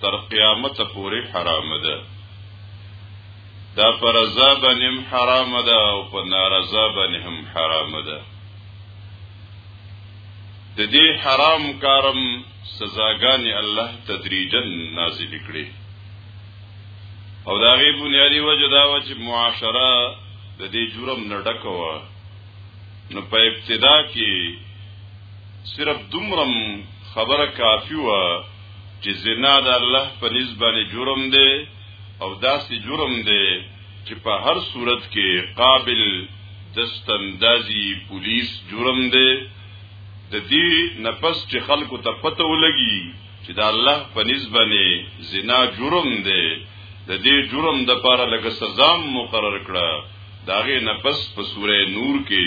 تر قیامت پورې حرام ده دا پر رضا باندې هم حرام ده او په نارضا باندې هم حرام ده د دې حرام کارم سزاګانې الله تدریجا نازل کړي او دا غي بنیادی وجه دا و چې معاشره د دې جرم نه ډکوه نو په ابتدا کې صرف دومره خبره کافی و چې زنا د الله په نسبانه جرم دی او داسې جرم دی چې په هر صورت کې قابل دستندازي پولیس جرم دی د دې نفس چې خلکو ته پته ولګي چې د الله په نسبانه زنا جرم دی د دې جرم د پاره لګ سزا مقرر کړه داغه نفس په سوره نور کې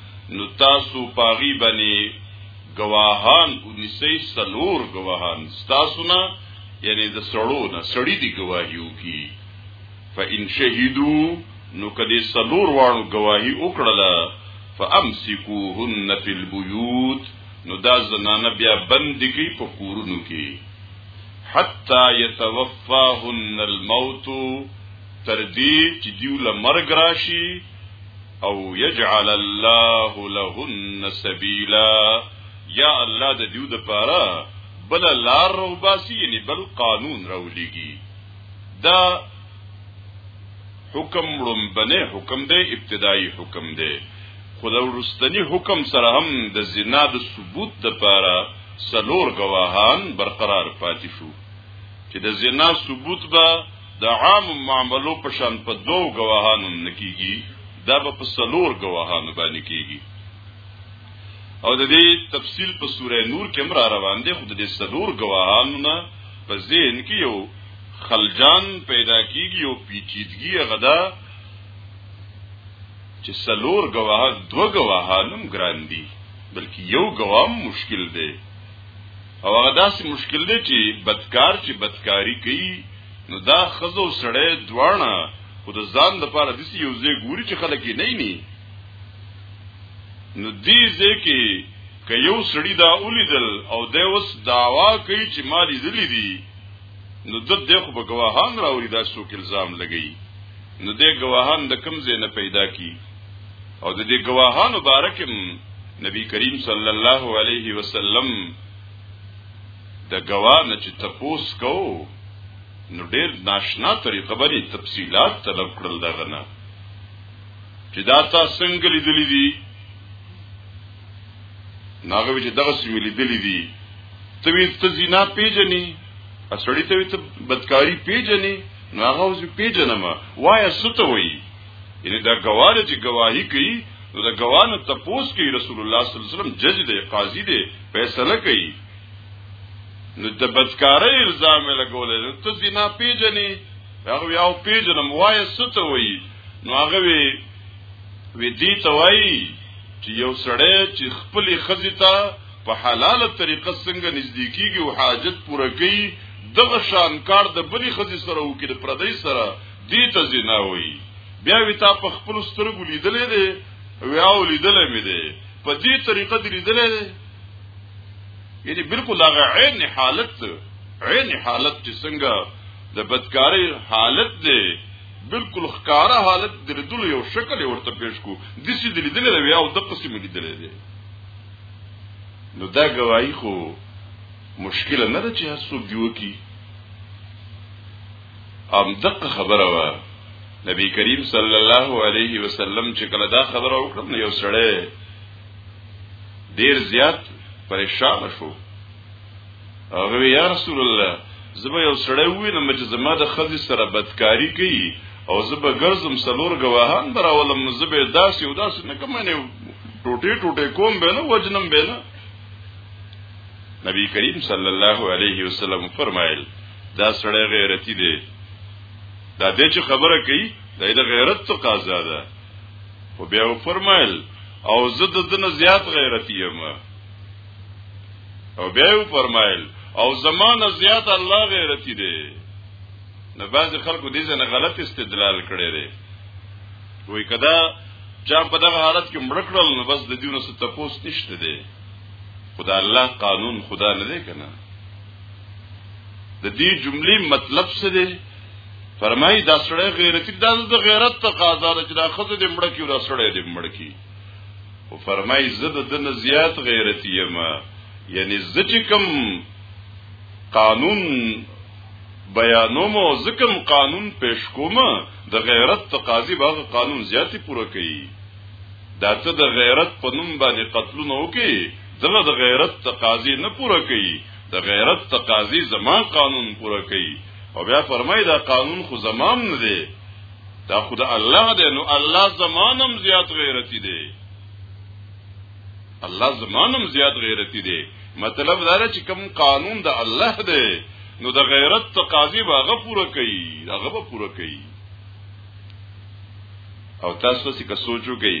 نو تاسو پاغي باندې گواهان ونیسئ سلور گواهان تاسو نه یعنی د سړو نه سړی دی گواهیو کی فإن شهیدو نو کدی سلور وانو گواهی وکړله فامسکوهن فی البیوت نو دا زنانه بیا بند کی په کورونو کې حتا یتوفاهن الموت تر دې چې دیو لمرګ راشي او يجعل الله لهن سبيلا یا الله د دیو د پاره بل لار رو باسی یعنی بل قانون رو لګي دا حکم لومبنه حکم دی ابتدایي حکم دی خدا ورستنی حکم سره هم د زنا د ثبوت د پاره سلور گواهان برقرار پاتې شو چې د زنا ثبوت به د عام معاملو په شان په دوو گواهانو نه کیږي دا به په څلور گواهانو باندې کیږي او د دې تفصیل په سوره نور کې مر روان دي خود دې څلور گواهانو نه په ذهن کې یو خلجان پیدا کیږي او پیچیدګي غدا چې څلور گواهان دو گواهانم ګران دي بلکې یو گوام مشکل دی او هغه داسې مشکل دی چې بدکار چې بدکاری کوي نو دا خزو سړی دواړه خو د ځان د پاره دسی یو ځای ګوري چې خلک یې نه ني نو دې ځای کې که یو سړی دا ولیدل او د اوس داوا کوي چې ما لیدلې دي نو د دې خو به گواهان راوړي دا څوک الزام لګي نو دې گواهان د کم ځای نه پیدا کی او د دې گواهانو بارکم نبی کریم صلی الله علیه وسلم د گواه نه چې تپوس کو نو ډیر ناشنا طریقه باندې تفصيلات طلب کړل دغه نه چې دا تاسو څنګه لیدلې دي ناغه چې دغه سیمې لیدلې دي ته وی ته زینا پیژنې اسړی ته وی ته بدکاری پیژنې ناغه اوس پیژنم وای څه ته وایي یعنی دا گواه چې گواهی کوي نو دا گواه نه تپوس کوي رسول الله صلی الله علیه وسلم جج دی قاضي دی فیصله کوي نو د بدکارۍ الزام لګولې نو ته زنا پیژنې هغه یو پیژنم وای ستو وی نو هغه وی وی دي توای چې یو سړی چې خپل خزې ته په حلاله طریقه څنګه نږدې کیږي او حاجت پوره کوي دغه شان کار د بلی خزې سره وکړي پردې سره دې ته زنا وایي بیا وی تا په خپل سترګو لیدلې دي ویاو لیدلې مې دي په دې طریقه دې لیدلې دي یعنی بالکل هغه عین حالت عین حالت چې څنګه د بدکاری حالت دی بالکل ښکارا حالت د لیدل یو شکل ورته پیش کو د سې د لیدل دی او د قسم لیدل دی نو دا گواہی خو مشکل نه ده چې هر څوک دیو کی ام دقه خبره وا نبی کریم صلی الله علیه وسلم چې کله دا خبره وکړه نو یو سړی ډیر زیات پریشان شو هغه یا رسول الله زما یو سړی وینم چې زما د خزي سره بدکاری کوي او زبه ګرځم سلور گواهان براولم زبه داسې او داسې نه کوم نه ټوټه ټوټه کوم به نه وجنم به نه نبی کریم صلی الله علیه وسلم فرمایل دا سړی غیرتی دی دا دې چې خبره کوي دا د غیرت تقاضا ده خو بیا فرمایل او زه د دنه زیات غیرتی یم او بیا فرمایل او زمانه زیات الله غیرتی دی نه بعض خلکو دې ځنه غلط استدلال کړي دي وای کدا چا په دغه حالت کې مړ کړل نو بس د دیونو څه تپوس نشته دی خدا الله قانون خدا نه دی کنه د دې جملې مطلب څه دی فرمای دا سړی غیرتی دا د غیرت تقاضا ده چې دا خزه دې مړ کی او دا سړی دې مړ کی او فرمای زه د دنه زیات غیرتی یم یعنی زه چې کوم قانون بیانوم او زکم قانون پیش کوم د غیرت تقاضی باغ قانون زیاتی پوره کوي دا ته د غیرت په نوم باندې قتلونه وکي دغه د غیرت تقاضي نه پوره کوي د غیرت تقاضي زما قانون پوره کوي او بیا فرمای دا قانون خو زمام نه دی دا خود الله دی نو الله زمانم زیات غیرتی دی الله زمانم زیات غیرتی دی مطلب دا چې کوم قانون د الله دی نو د غیرت تقاضي باغه پوره کوي هغه به پوره کوي او تاسو څه که سوچو گئی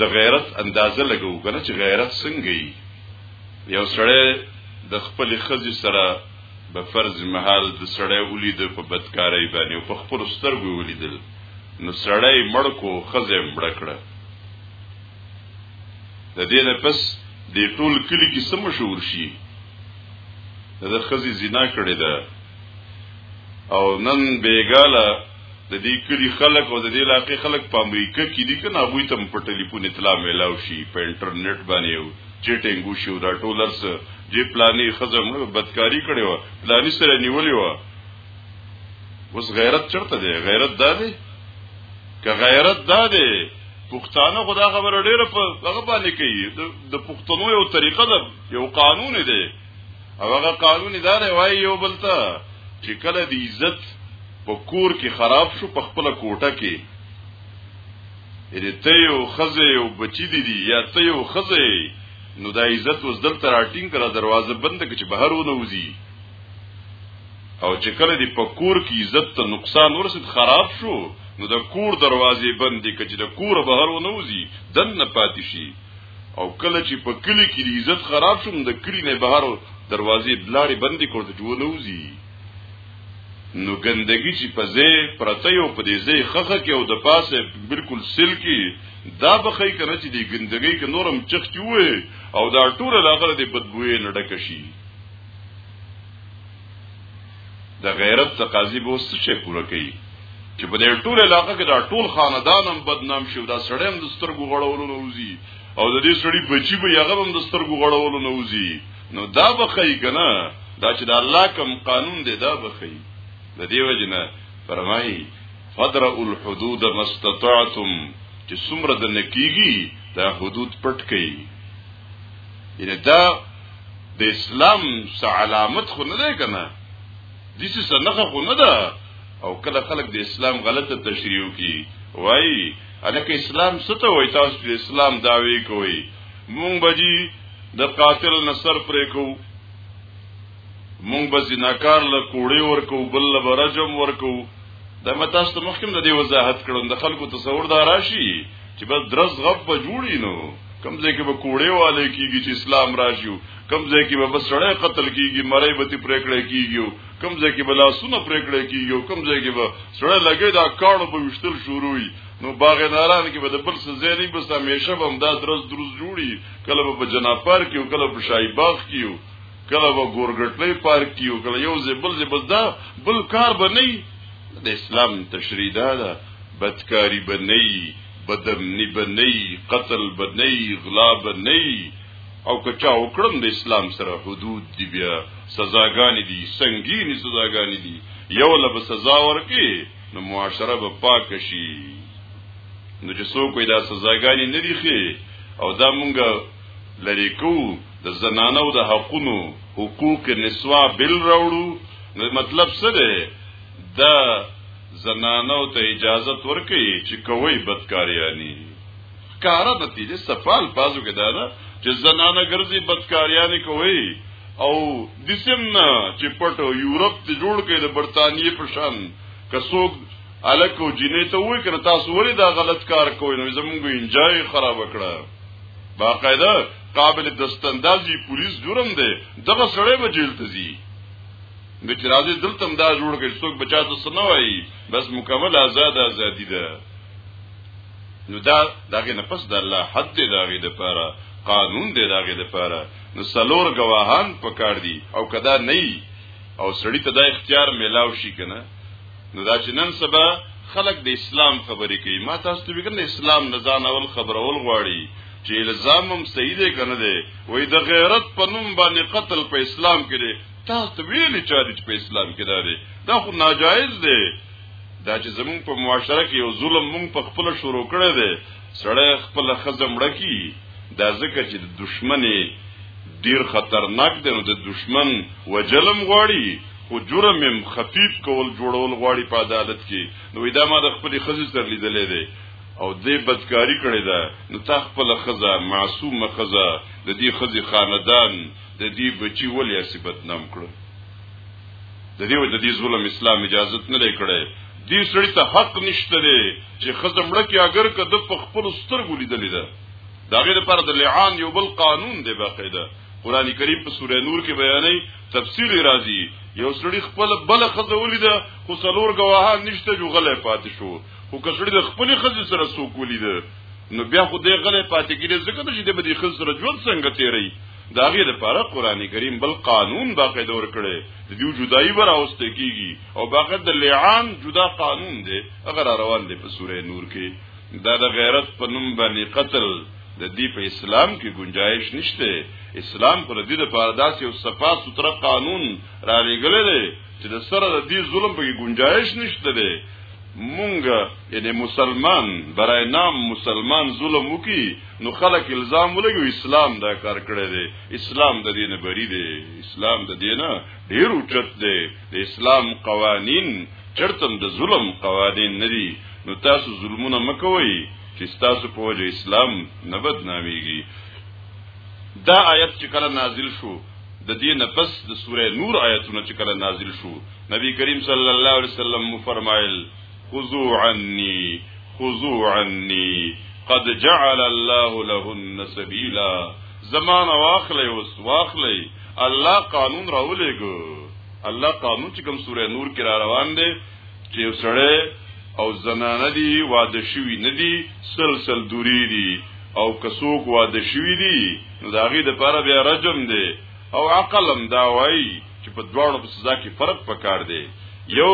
د غیرت اندازه لګو کنه چې غیرت څنګه یي یو سړی د خپل خزي سره به فرض محل د سړی ولید په بدکارۍ باندې په خپل سترګو ولیدل نو سړی مړ کو خزه مړ کړه د دې نه پس د ټول کلی کې سم مشهور شي د خزي زنا کړې ده او نن بیګاله د دې کلی خلک او د دې علاقې خلک په امریکا کې دي کنه هغه ته په ټلیفون اطلاع ملاو شي په انټرنیټ باندې یو چټینګ وشي دا ټولر سره جې پلاني خزم بدکاری کړي و پلاني سره نیولې و اوس غیرت چرته دی غیرت دا دی که غیرت دا دی پښتانه خدا خبره ډیره په هغه باندې کوي د پښتنو یو طریقه ده یو قانون دی او هغه قانون ادارې وایي یو بل ته چې کله د عزت په کور کې خراب شو په خپل کوټه کې یعنی ته یو خزه یو بچی دی دی یا ته یو خزه نو دا عزت اوس دلته راټینګ کړه دروازه بند کړه چې بهر ونه وځي او چې کله دی په کور کې عزت ته نقصان ورسید خراب شو نو د کور دروازې بندې کړه چې د کور بهر ونه وځي دنه پاتې شي او کله چې په کلی کې د عزت خراب شوم د کلی نه بهر دروازې بلارې بندې کړو ته جوړ نوځي نو ګندګي چې په ځای پرته یو په دې ځای خخه کې او د پاسه بالکل سل کې دا بخی کنه چې دی ګندګي کې نورم چخ چوي او دا ټول لاغره د بدبوې نه ډک شي د غیرت تقاضی به اوس څه پوره کوي چې په دې ټول علاقې کې دا ټول خاندان هم بدنام شي دا سړی هم د سترګو غړولو نه وځي او د دې سړي بچي به هغه هم د سترګو غړولو نه وځي نو دا به خی کنه دا چې د الله کوم قانون دی دا به خی د دې وجنه فرمایي فدر الحدود مستطعتم چې څومره د نکیږي دا حدود پټ کړي یعنی دا د اسلام څه علامت خو نه دی کنه دې څه نه خو نه ده او کله خلک د اسلام غلطه تشریح کوي وای الکه اسلام څه ته وای تاسو د اسلام داوی کوي مونږ بجی د قاتل نصر پرې کو مونږ به زناکار له کوړې ورکو بل له برجم ورکو دا متاسو ته مخکم د دې وضاحت کړم د خلکو تصور دا راشي چې بس درس غب به جوړی نو کم ځای کې به کوړې والے کیږي چې اسلام راشي کم ځای کې به بس سړی قتل کیږي مړی به تی پرېکړه کیږي کم ځای کې به لاسونه پرېکړه کیږي کم ځای کې به سړی لګي دا کارو به وشتل شروع وي نو باغ ناران کې به د بل څه زیری بس همیشه به هم دا درس درس جوړي کله به جناپار کې کله به شای باغ کې کله به ګورګټلې پارک کیو کله یو ځای بل ځای بس دا بل کار به نه د اسلام تشریح دا ده بدکاری به نه بدمنی به نه قتل به نه غلا به نه او کچا وکړم د اسلام سره حدود دی بیا سزاګانې دي سنگینی سزاګانې دي یو لب سزا ورکی نو معاشره به پاک شي نو چې څوک دا سزاګانې نه دي خې او دا مونږه لرې کوو د زنانو د حقونو حقوق نسوا بل راوړو نو مطلب څه دی د زنانو ته اجازه ورکړي چې کوي بدکاریانی کاره نتیجه سفال پازو کې دا ده چې زنانه ګرځي بدکاریانی کوي او دسم نه چې پټو یورپ ته جوړ کړي د برتانیې په شان کڅوګ الکو جنې ته وې کړ تاسو ولې دا غلط کار کوئ نو زمونږ انجای خراب کړه باقاعده قابل دستندازي پولیس جرم دی دغه سړی به جیل ته ځي د چې راځي دلته دا جوړ کړي څوک بچا ته سنوي بس مکمل آزاد ازادي ده نو دا داګه نه پس د الله حد دی داګه د پاره قانون دی داګه د پاره نو سلور گواهان پکار دي او کدا نه او سړی ته دا اختیار میلاو شي کنه نو دا چې نن سبا خلک د اسلام خبرې کوي ما تاسو ته وګورئ اسلام نه ځان اول خبرول غواړي چې الزام هم صحیح دی کنه دی وای د غیرت په نوم باندې قتل په اسلام کې دی تاسو ویلي چا دې په اسلام کې دی دا خو ناجایز دی دا چې زمون په معاشره کې یو ظلم مونږ په خپل شروع کړی دی سړی خپل خزم ړکی دا ځکه چې د دشمنې ډیر خطرناک دی نو د دشمن وجلم غواړي خو جرم هم خفیف کول جوړول غواړي په عدالت کې نو دا ما د خپل خزي سره لیدلې ده او دې بدکاری کړې ده نو تا خپل خزه معصومه خزه د دې خزي خاندان د دې بچي ولې اسی بدنام کړ د دې د دې ظلم اسلام اجازه نه لکړي دې سړی ته حق نشته دی چې خزه مړه کې اگر کده په خپل سترګو لیدلې ده دا غیر پر د لعان یو بل قانون دی باقاعده قران کریم په سوره نور کې بیانې تفسیر راځي یو سړی خپل بل خزه ولیده خو څلور گواهان نشته جو غلې پاتې شو خو کسړی د خپل خزه سره څوک ولیده نو بیا خو دې غلې پاتې کیږي ځکه چې د بدی خزه سره ژوند څنګه تیری دا غي لپاره قران کریم بل قانون باقی دور کړي د دې جدایي براوسته کیږي او باقی د لعان جدا قانون دی اگر روان دی په سوره نور کې دا د غیرت په نوم باندې قتل د دې په اسلام کې گنجائش نشته اسلام پر دې لپاره داسې یو صفا ستره قانون را لګل دی چې د سره د دې ظلم په گنجائش نشته دی مونږ یعنی مسلمان برای نام مسلمان ظلم وکي نو خلک الزام ولګي اسلام دا کار کړی دی اسلام د دین بری دی اسلام د دینه ډیر اوچت دی د اسلام قوانین چرتم د ظلم قوانین ندي نو تاسو ظلمونه مکوئ چې تاسو په وجه اسلام نه بدناميږي دا آیت چې کله نازل شو د دې نه پس د سوره نور آیتونه چې کله نازل شو نبی کریم صلی الله علیه وسلم فرمایل خذوا عني خذوا عني قد جعل الله لهن سبيلا زمان واخلې اوس واخلې الله قانون راولېګو الله قانون چې کوم سوره نور کې را روان دی چې یو سړی او زنانه دی واده شوی نه دی سلسل دوری دی او کسوک واده شوی دی نو دا غي د پاره بیا رجم دی او عقلم دا وای چې په دواړو په سزا کې فرق پکار دی یو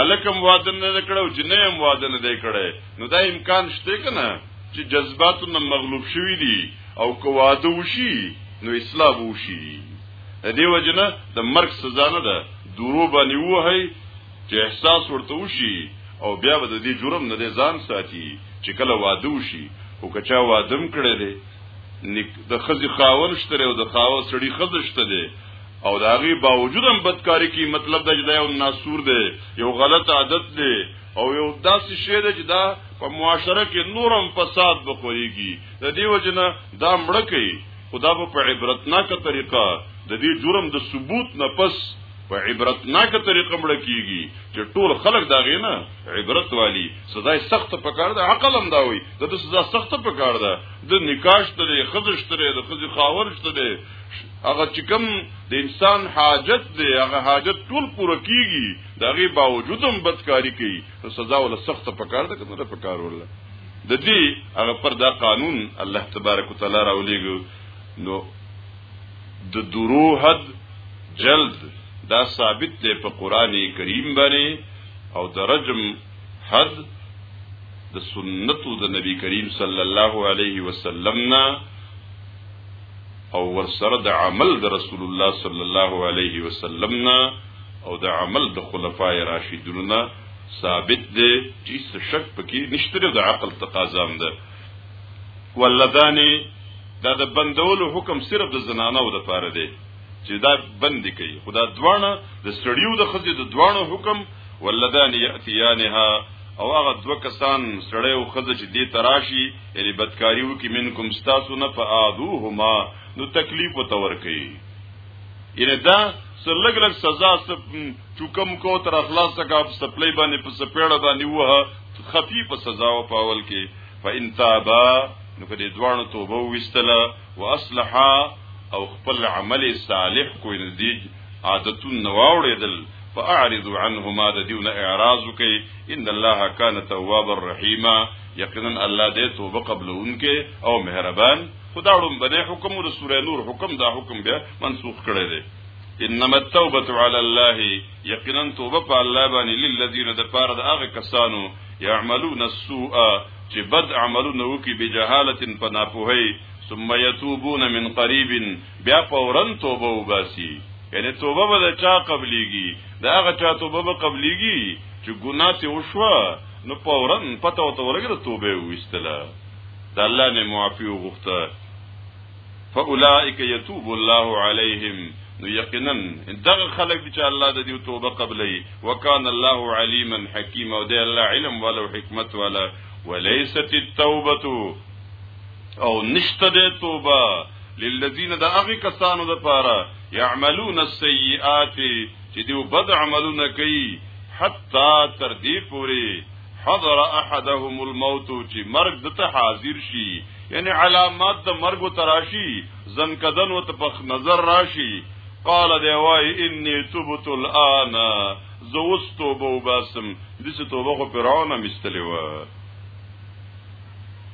الکم واده نه کړو جنیم واده نه دی کړی نو دا امکان شته کنه چې جذباتو نه مغلوب شوی دی او کو واده وشي نو اسلام وشي د دې وجنه د مرګ سزا نه ده درو باندې وهي چې احساس ورته وشي او بیا به د دې جرم نه ځان ساتي چې کله واده وشي او کچا وادم کړي دي د خزي خاون شته او د خاو سړي خزه شته دي او دا غي باوجود هم بدکاری کی مطلب د جدا یو ناسور دی یو غلط عادت دی او یو داسې شی دی چې دا په معاشره کې نورم فساد بخوريږي د دې وجنه دا مړ کوي خدا به په عبرتناکه طریقه د دې جرم د ثبوت نه پس په عبرتناکه طریقه مړ کیږي چې ټول خلک دا غینه عبرت والی سزا سخت په کار ده عقل هم دا وي د سزا سخت په کار ده د نکاش ته خزش ته د خزي خاور ته هغه چې کوم د انسان حاجت دی هغه حاجت ټول پوره کیږي دغه باوجود هم بدکاری کوي سزا ولا سخت په کار ده کنه په کار ولا د دې هغه پر دا قانون الله تبارک وتعالى راولېګو نو د درو حد جلد دا ثابت دی په قران کریم باندې او د رجم حد د سنتو د نبی کریم صلی الله علیه وسلم نه او ورسره د عمل د رسول الله صلی الله علیه وسلم نه او د عمل د خلفای راشدونو نه ثابت دی چې څه شک پکې نشته د عقل تقاضا هم ده ولدانې دا د بندولو حکم صرف د زنانو د پاره دی چې دا بند کوي خدا دوانه د سړیو د خځې د دوانو حکم ولدان یاتیانها او هغه دو کسان سړی او خځه چې دې تراشي یعنی بدکاریو کې منکم ستاسو نه فاعذوهما نو تکلیف وتور کوي یعنی دا سر لګ لګ سزا سب چوکم کو تر اخلاص تک اپ سپلای باندې په سپېړه باندې وه خفي په سزا او پاول کې فإن تابا نو کدی دوانو توبه وستله واصلحا او خپل عمل صالح کو دی عادتون نواوړېدل فاعرض عنهما د دیونه اعراض کوي ان الله کان تواب الرحیم یقینا الله دې توبه قبلونکې او مهربان خدا ړوم بنه حکم د سوره نور حکم دا حکم بیا منسوخ کړی دی انما التوبه على الله یقینا توبه په الله باندې للذین د پاره د هغه کسانو يعملون السوء چې بد عملونه وکي بجهاله پناپوهي ثم يتوبون من قريب بیا فورا توبه وباسي یعنی توبه به چا قبليږي دا هغه چا توبه به قبليږي چې ګناه ته وشوه نو فورا پته وته ورګره توبه وستله د الله نه معافي وغوښته فاولئک یتوب الله علیهم نو یقینا دغه خلک چې الله د دې توبه قبلې وکانه الله علیما حکیم او د الله علم ولو حکمت ولا وليست التوبه او نشته د توبه للذین د هغه کسانو د پاره يعملون السيئات چې دوی بد عملونه کوي حتا تر دې پوري حضر احدهم الموت چې مرګ د ته حاضر شي یعنی علامات د مرګ تراشی زن کدن و تپخ نظر راشي قال دی وای انی تبت الان زوس توبه وباسم دې څه توبه خو فرعون مستلی و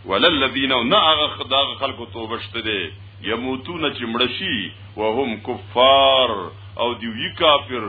وللذین نه هغه خدای خلکو توبه شته دي یموتون چې مړشي وهم کفار او دیوی کافر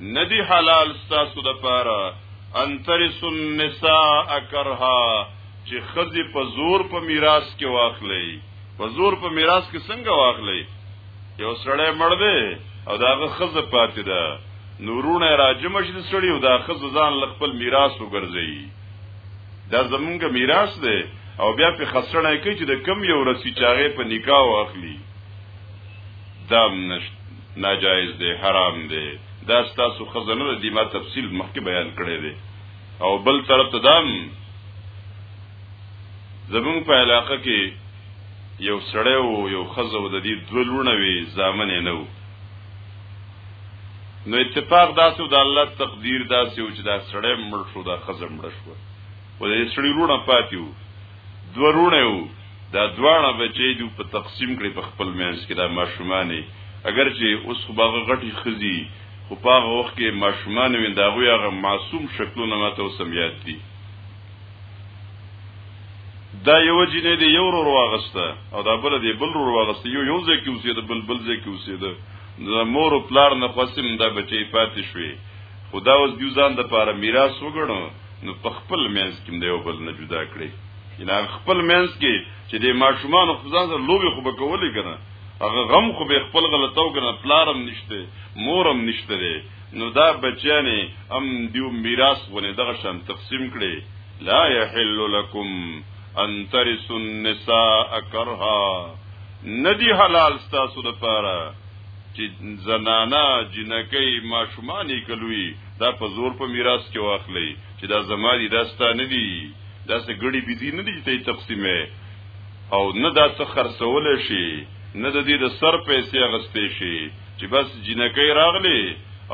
ندی حلال ستاسو د پاره ان ترس النساء کرها چې خزي په زور په میراث کې واخلې په زور په میراث کې څنګه واخلې یو سړی مړ دی او داغه خزه پاتې ده نورونه راجم شي سړی او دا خزه ځان ل خپل میراث وګرځي دا زمونږ میراث دی او بیا په خسرنه کې چې د کم یو رسی چاغه په نکاح واخلي دام نشته ناجایز دی حرام دی دا ستاسو خزانه دی ما تفصیل مخکې بیان کړی دی او بل طرف ته دام زمون په علاقه کې یو سړی وو یو خزه و د دې دوه لونه وي ځامن نه وو نو اتفاق داسو د الله تقدیر داسې و چې دا سړی مړ شو دا خزه مړ شو و دې سړی لونه پاتیو دوه لونه وو دا دواړه بچي دو په تقسیم کړي په خپل مینس کې دا ماشومانه اگر چې اوس خو باغ غټي خزي خو په هغه وخت کې ماشومانه وین دا غوي هغه معصوم شکلونه ماته اوسم یاد دي دا یو جنې دی یو ورو واغسته او دا بل دی بل ورو واغسته یو یو ځکه اوسې د بل بل ځکه اوسې د مور او پلار نه قسم دا بچي پاتې شوي خدا اوس دیو ځان د پاره میراث وګڼو نو په خپل مینس کې د یو بل نه جدا کړي یعنی خپل مینس کې چې د ماشومان خو ځان سره لوبي خو به کولې کنه هغه غم خو به خپل غلطو کنه پلارم نشته مورم نشته دی نو دا بچیانې ام دیو میراث ونه دغه شان تقسیم کړي لا یحل لکم ان ترثوا النساء کرها ندی حلال تاسو لپاره چې زنانا جنکې ماشومان کلوي دا په زور په میراث کې واخلئ چې دا زما دي دا ستا نه دي دا څه ګړي بيزي نه دي چې ته تقسیمه او نه دا څه خرڅول شي نه د دې د سر پیسې اغستې شي چې بس جنکې راغلي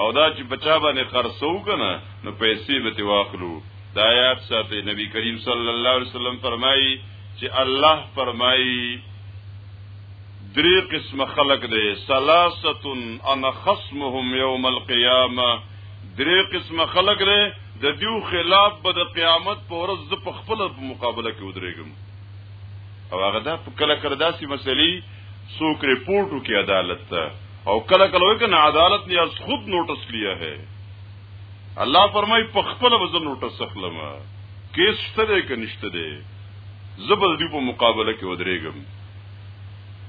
او دا چې بچا باندې خرڅو کنه نو پیسې به تی واخلو دا آیات ساتي نبی کریم صلی الله علیه وسلم فرمایي چې الله فرمایي درې قسم خلق دی سلاستن انا خصمهم یوم القیامه درې قسم خلق دی د دیو خلاف به د قیامت په ورځ د په خپل په مقابله کې ودرېږم او هغه دا په کله کله داسې مسلې څوک رپورټو کې عدالت ته او کله کله وایي کنه عدالت نه از خود نوټس لیا ہے الله فرمای په خپل وزن نوټس اخلم کیس شته دی که نشته دی زبر دی په مقابله کې ودرېږم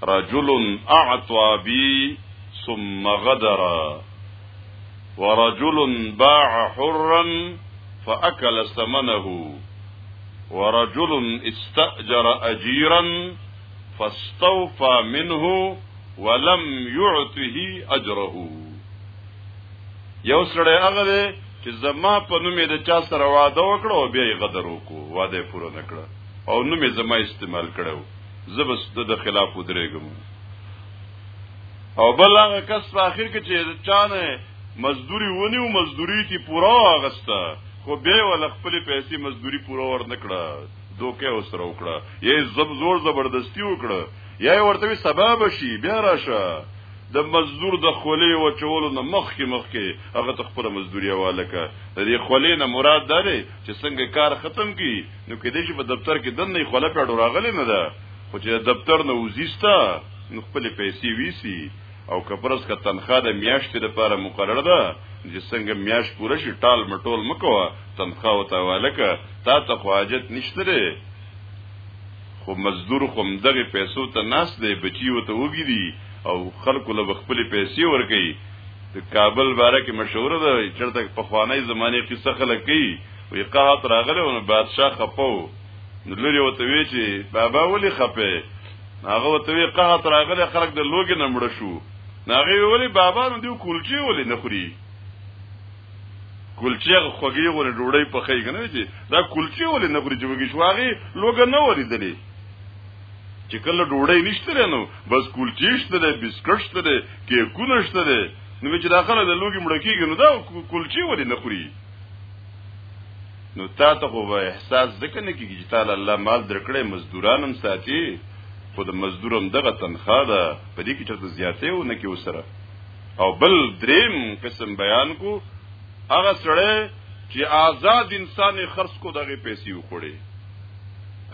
رجل اعطى بي ثم غدر ورجل باع حرا فأكل ثمنه ورجل استأجر أجيرا فاستوفى منه ولم يعطه أجره یو سړی هغه دی چې زما په نوم د چا سره وعده وکړه او بیا یې غدر وکړو وعده پوره نکړه او نوم یې زما استعمال کړو زبس د خلاف ودرېګم او بل هغه کس په اخر کې چې چانه مزدوري ونی او مزدوري تی پورا اغستا خو به ول خپل پیسې مزدوري پورا ور نکړه دوکه اوسره وکړه یې زب زور زبردستی وکړه یا ورته سبب شي بیا راشه د مزدور د خولې و چولو نه مخ کې مخ کې هغه تخپل مزدوري واله کا د خولې نه مراد ده چې څنګه کار ختم کی نو کې دې چې په دفتر کې دنه خلک اړو راغلي نه ده خو چې دفتر نه وزیستا نو خپل پیسې ویسی او کپرس کا تنخواه د میاشتې لپاره مقرره ده چې څنګه میاش پوره شي ټال مټول مکوه تنخواه او تاوالکه تا ته خو حاجت نشته لري خو مزدور خو دغه پیسو ته ناس دی بچیو ته وګیری او خلکو له خپل پیسې ورکړي د کابل باره کې مشهور ده چرته په خوانې زمانه کې څخه لکې وی قحط راغلی او بادشاه خپو نو لوري وته وی چې بابا ولی خپه هغه وته وی قحط راغلی خلک د لوګي نه مړ شو ناغي ولی بابا نو دیو کولچی ولی نه خوري کولچی خوږی غوړي ډوړی په خی کنه چې دا کولچی ولی نه خوري چې وګی شو هغه لوګ نه وری دلی چې کله ډوړی نشته نو بس کولچی شته ده بسکټ شته ده کیکونه شته ده نو چې داخله د لوګي مړ کیږي نو دا کولچی ولی نه خوري نو تا ته خو به احساس ځکه نه کیږي چې تعالی الله مال درکړې مزدورانم ساتي خو د مزدورم دغه تنخواه ده په دې کې چرته زیاتې و نه کې وسره او بل دریم قسم بیان کو هغه سره چې آزاد انسان خرڅ کو دغه پیسې وخوړي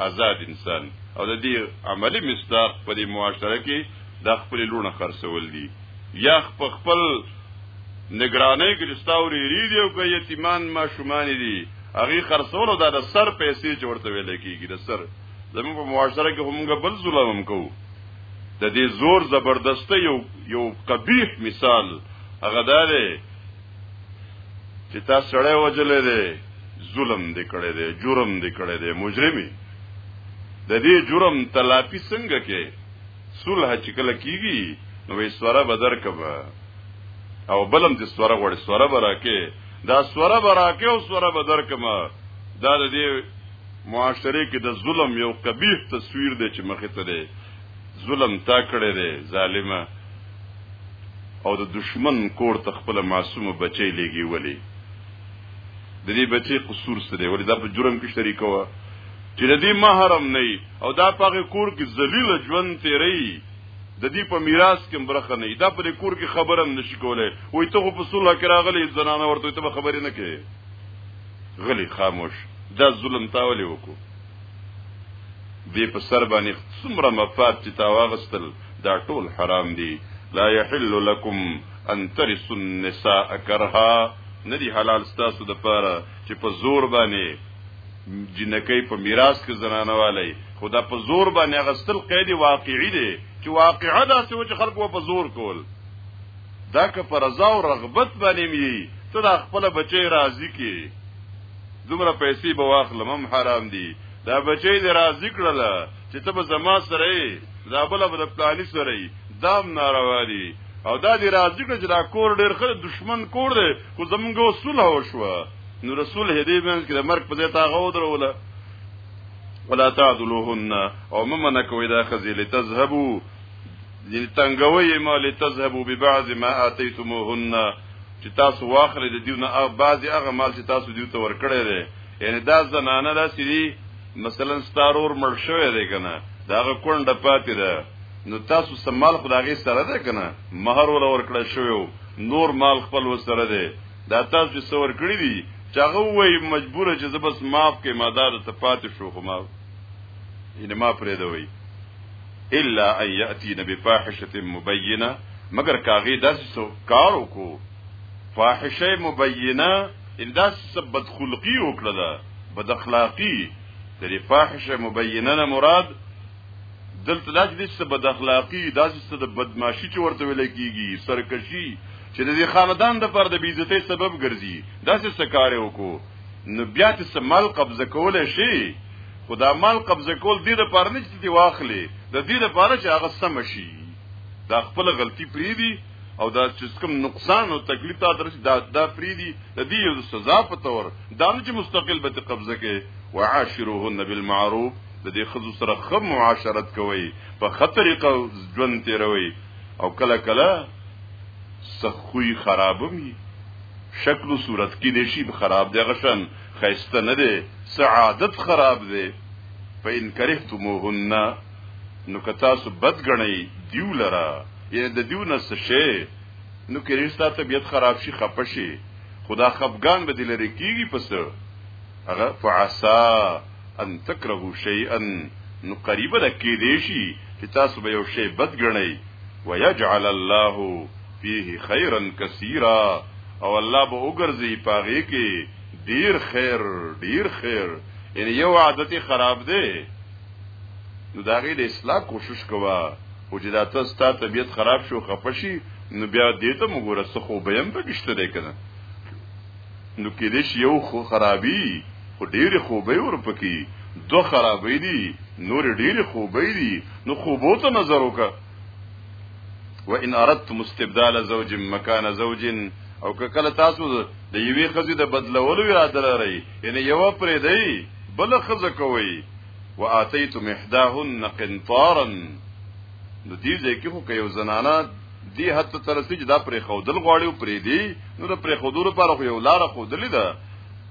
آزاد انسان او د دې عملی مصداق په دې معاشره کې د خپل لونه خرڅول دي یخ په خپل نگرانۍ کې ستاو ریری دی او که یتیمان ما شومان دي هغه خرڅولو دا د سر پیسې چې ورته ویل کېږي د سر زموږ په معاشره کې همغه بل ظلم هم کوو د دې زور زبردست یو یو قبیح مثال هغه دا دی چې تا سړی وجلې دی ظلم دې کړی دی جرم دې کړی دی مجرمي د دې جرم تلافي څنګه کې صلح چې کله کیږي نو وې سوره بدر کبه او بلم چې سوره غوړې سوره براکه دا سوره براکه او سوره بدر کما دا د دې معاشره کې د ظلم یو قبیح تصویر دی چې مخې ته دی ظلم تا کړی دی ظالمه او د دشمن کور ته خپل معصوم بچی لګي ولی د دې بچی قصور سره ولی دا په جرم کې شریک و چې د دې محرم نه او دا پاغه کور کې ذلیل ژوند تیری د دې په میراث کې برخه نه دا په کور کې خبره هم نشي کولای وای ته خو په صلح کې راغلی زنانه ورته ته خبرې نه کوي غلی خاموش دا ظلم تاولې وکړو دې په سر باندې څومره مفاد چې تا واغستل دا ټول حرام دي لا يحل لكم ان ترثوا النساء كرها ندي حلال ستاسو د پاره چې په زور باندې جنکی په میراث کې زنانه والی خدا په زور باندې غستل قید واقعي دی چې واقعا دا څه چې خلکو په زور کول دا که پر رضا او رغبت باندې می ته دا خپل بچی راضی کی دومره پیسې به واخلم هم حرام دي دا بچی دې راضی کړل چې ته به زما سره دا بل به د پلاني سره دام ناروا دي او دا دې راضی کړ چې دا کور ډېر خره دشمن کور دی خو زمونږ وسوله وشوه نو رسول هدی بنز کې د مرګ په ځای تاغه ودروله ولا تعذلوهن او ممن کوي دا خزي لتذهبوا لتنګوي ما لتذهبوا ببعض ما اتيتموهن چې تاسو واخلې د دیونه هغه بعضي هغه مال چې تاسو دیو ته ورکړی دی یعنی دا زنانه دا سری مثلا ستارور مړ شوی دی کنه دا کونډه پاتې ده نو تاسو سمال خدای سره ده کنه مہر ول ورکړی شوی نور مال خپل وسره دی دا تاسو چې څور کړی دي چې هغه وای مجبور چې زه بس معاف کې مادار ته پاتې شو خو ما یې ما پرې دوی الا ان یاتی نبی فاحشه مبینه مگر کاغی داسې سو کار وکړو فاحشه مبینه ان داسې سب بدخلقی وکړه ده بد اخلاقی د فاحشه مبینه نه مراد دلته دا چې څه بد اخلاقی دا چې څه د بدمعشي چې ورته ویل کیږي سرکشي چې د خاندان د پر د بیزتۍ سبب ګرځي دا څه سکاره وکړو نو بیا ته سمال قبضه کول شي خدا مال قبضه کول دې د پر نه چې دی واخلې د دې د پر چې هغه سم شي دا خپل غلطي پری دي او دا چې کوم نقصان او تکلیف تا درس دا دا پری دي د دې یو سزا په تور دا نه چې مستقل به قبضه کې وعاشرهن بالمعروف د دې خزو سره خه معاشرت کوي په خطرېقه ژوند تیروي او کله کله سخوي خرابوي شکل صورت کې دې شي خراب دی غشن خيسته نه دی سعادت خراب دی په ان کرهتموهن نو کتا سو بد غني دیو لرا یعنی د دیو نس شي نو کریستا طبیعت خراب شي خپشي خدا خفغان به دلری کیږي پس هغه فعسا ان تکرهو شیئا نو قریبه ده کې دی شي چې تاسو به یو شی بد ګڼئ ويجعل الله فيه خيرا كثيرا او الله به وګرځي پاغه کې ډیر خیر ډیر خیر یعنی یو عادت خراب دی نو دا غي د اصلاح کوشش کوا او چې دا تاسو ته طبيعت خراب شو خفشي نو بیا دې ته موږ ورسخه وبیم پکشته دی کنه نو کېدای شي یو خو خرابي خو ډېرې خوبۍ ورپکې دوه خرابۍ دي نورې ډېرې خوبۍ دي نو خوبو ته نظر وکړه وان اردتم استبدال زوج مکان زوج او که کله تاسو د یوې خزې د بدلولو اراده لرئ یعنی یو پرې دی بل خزه کوي واتیتم احداهن قنطارا نو دې ځکه خو که یو زنانه دی حتی تر رسیدي چې دا پرې خودل غواړي او پرې دی نو د پرې خودلو لپاره خو یو لار خودلې ده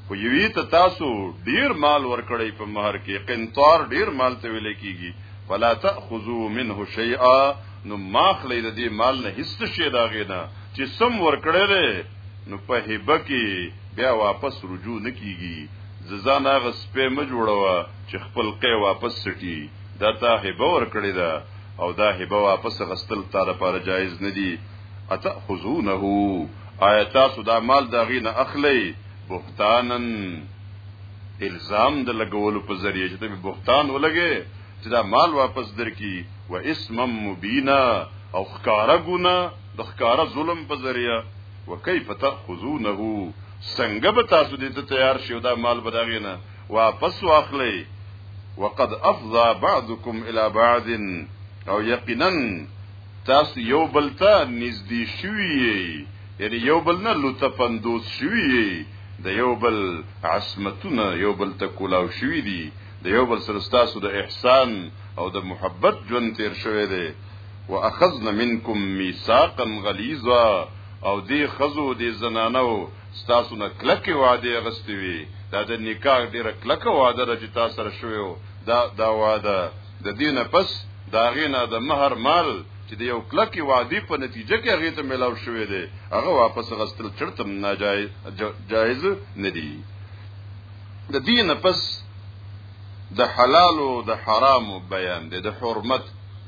خو یوی ته تاسو ډیر مال ورکړی په مہر کې قنطار ډیر مال ته ویل کیږي فلا تاخذوا منه شیئا نو ماخلی د دې مال نه هیڅ شی دا غینا چې سم ورکړی نو په هبه کې بیا واپس رجوع نکیږي ززان هغه سپې م جوړوه چې خپل قې واپس سټي دا ته هبه ور کړی دا او دا هبه واپس غستل تا د پاره جایز نه دی اتاخذونه آیا تاسو دا مال دا غي نه اخلي بهتانن الزام د لګولو په ذریعه چې ته بهتان ولګې چې دا مال واپس درکې و اسم مبینا او خکارا ګنا د خکارا ظلم په ذریعه وکيف تاخذونه څنګه به تاسو دې ته تیار شئ دا مال بداغینه واپس واخلی وقد افضى بعضكم الى بعض او یقینا تاسو یو بل ته نږدې شوی یعنی یو بل نه لطفندوز شوی د یو بل عصمتونه یو بل ته کولاو شوی دی د یو بل سره تاسو د احسان او د محبت ژوند تیر شوی دی واخذنا منکم میثاقا غلیظا او دی خزو دی زنانو ستاسو نه کلکې وعده غستې وي دا د نکاح ډیره کلکه وعده ده چې تاسو سره شوی دا دا وعده د دینه پس دا غینا د مہر مال چې د یو کلکې وعده په نتیجه کې هغه ته ملاو شوی دی هغه واپس غستل چرته ناجایز جایز نه دی د دینه پس د حلال او د حرام بیان دی د حرمت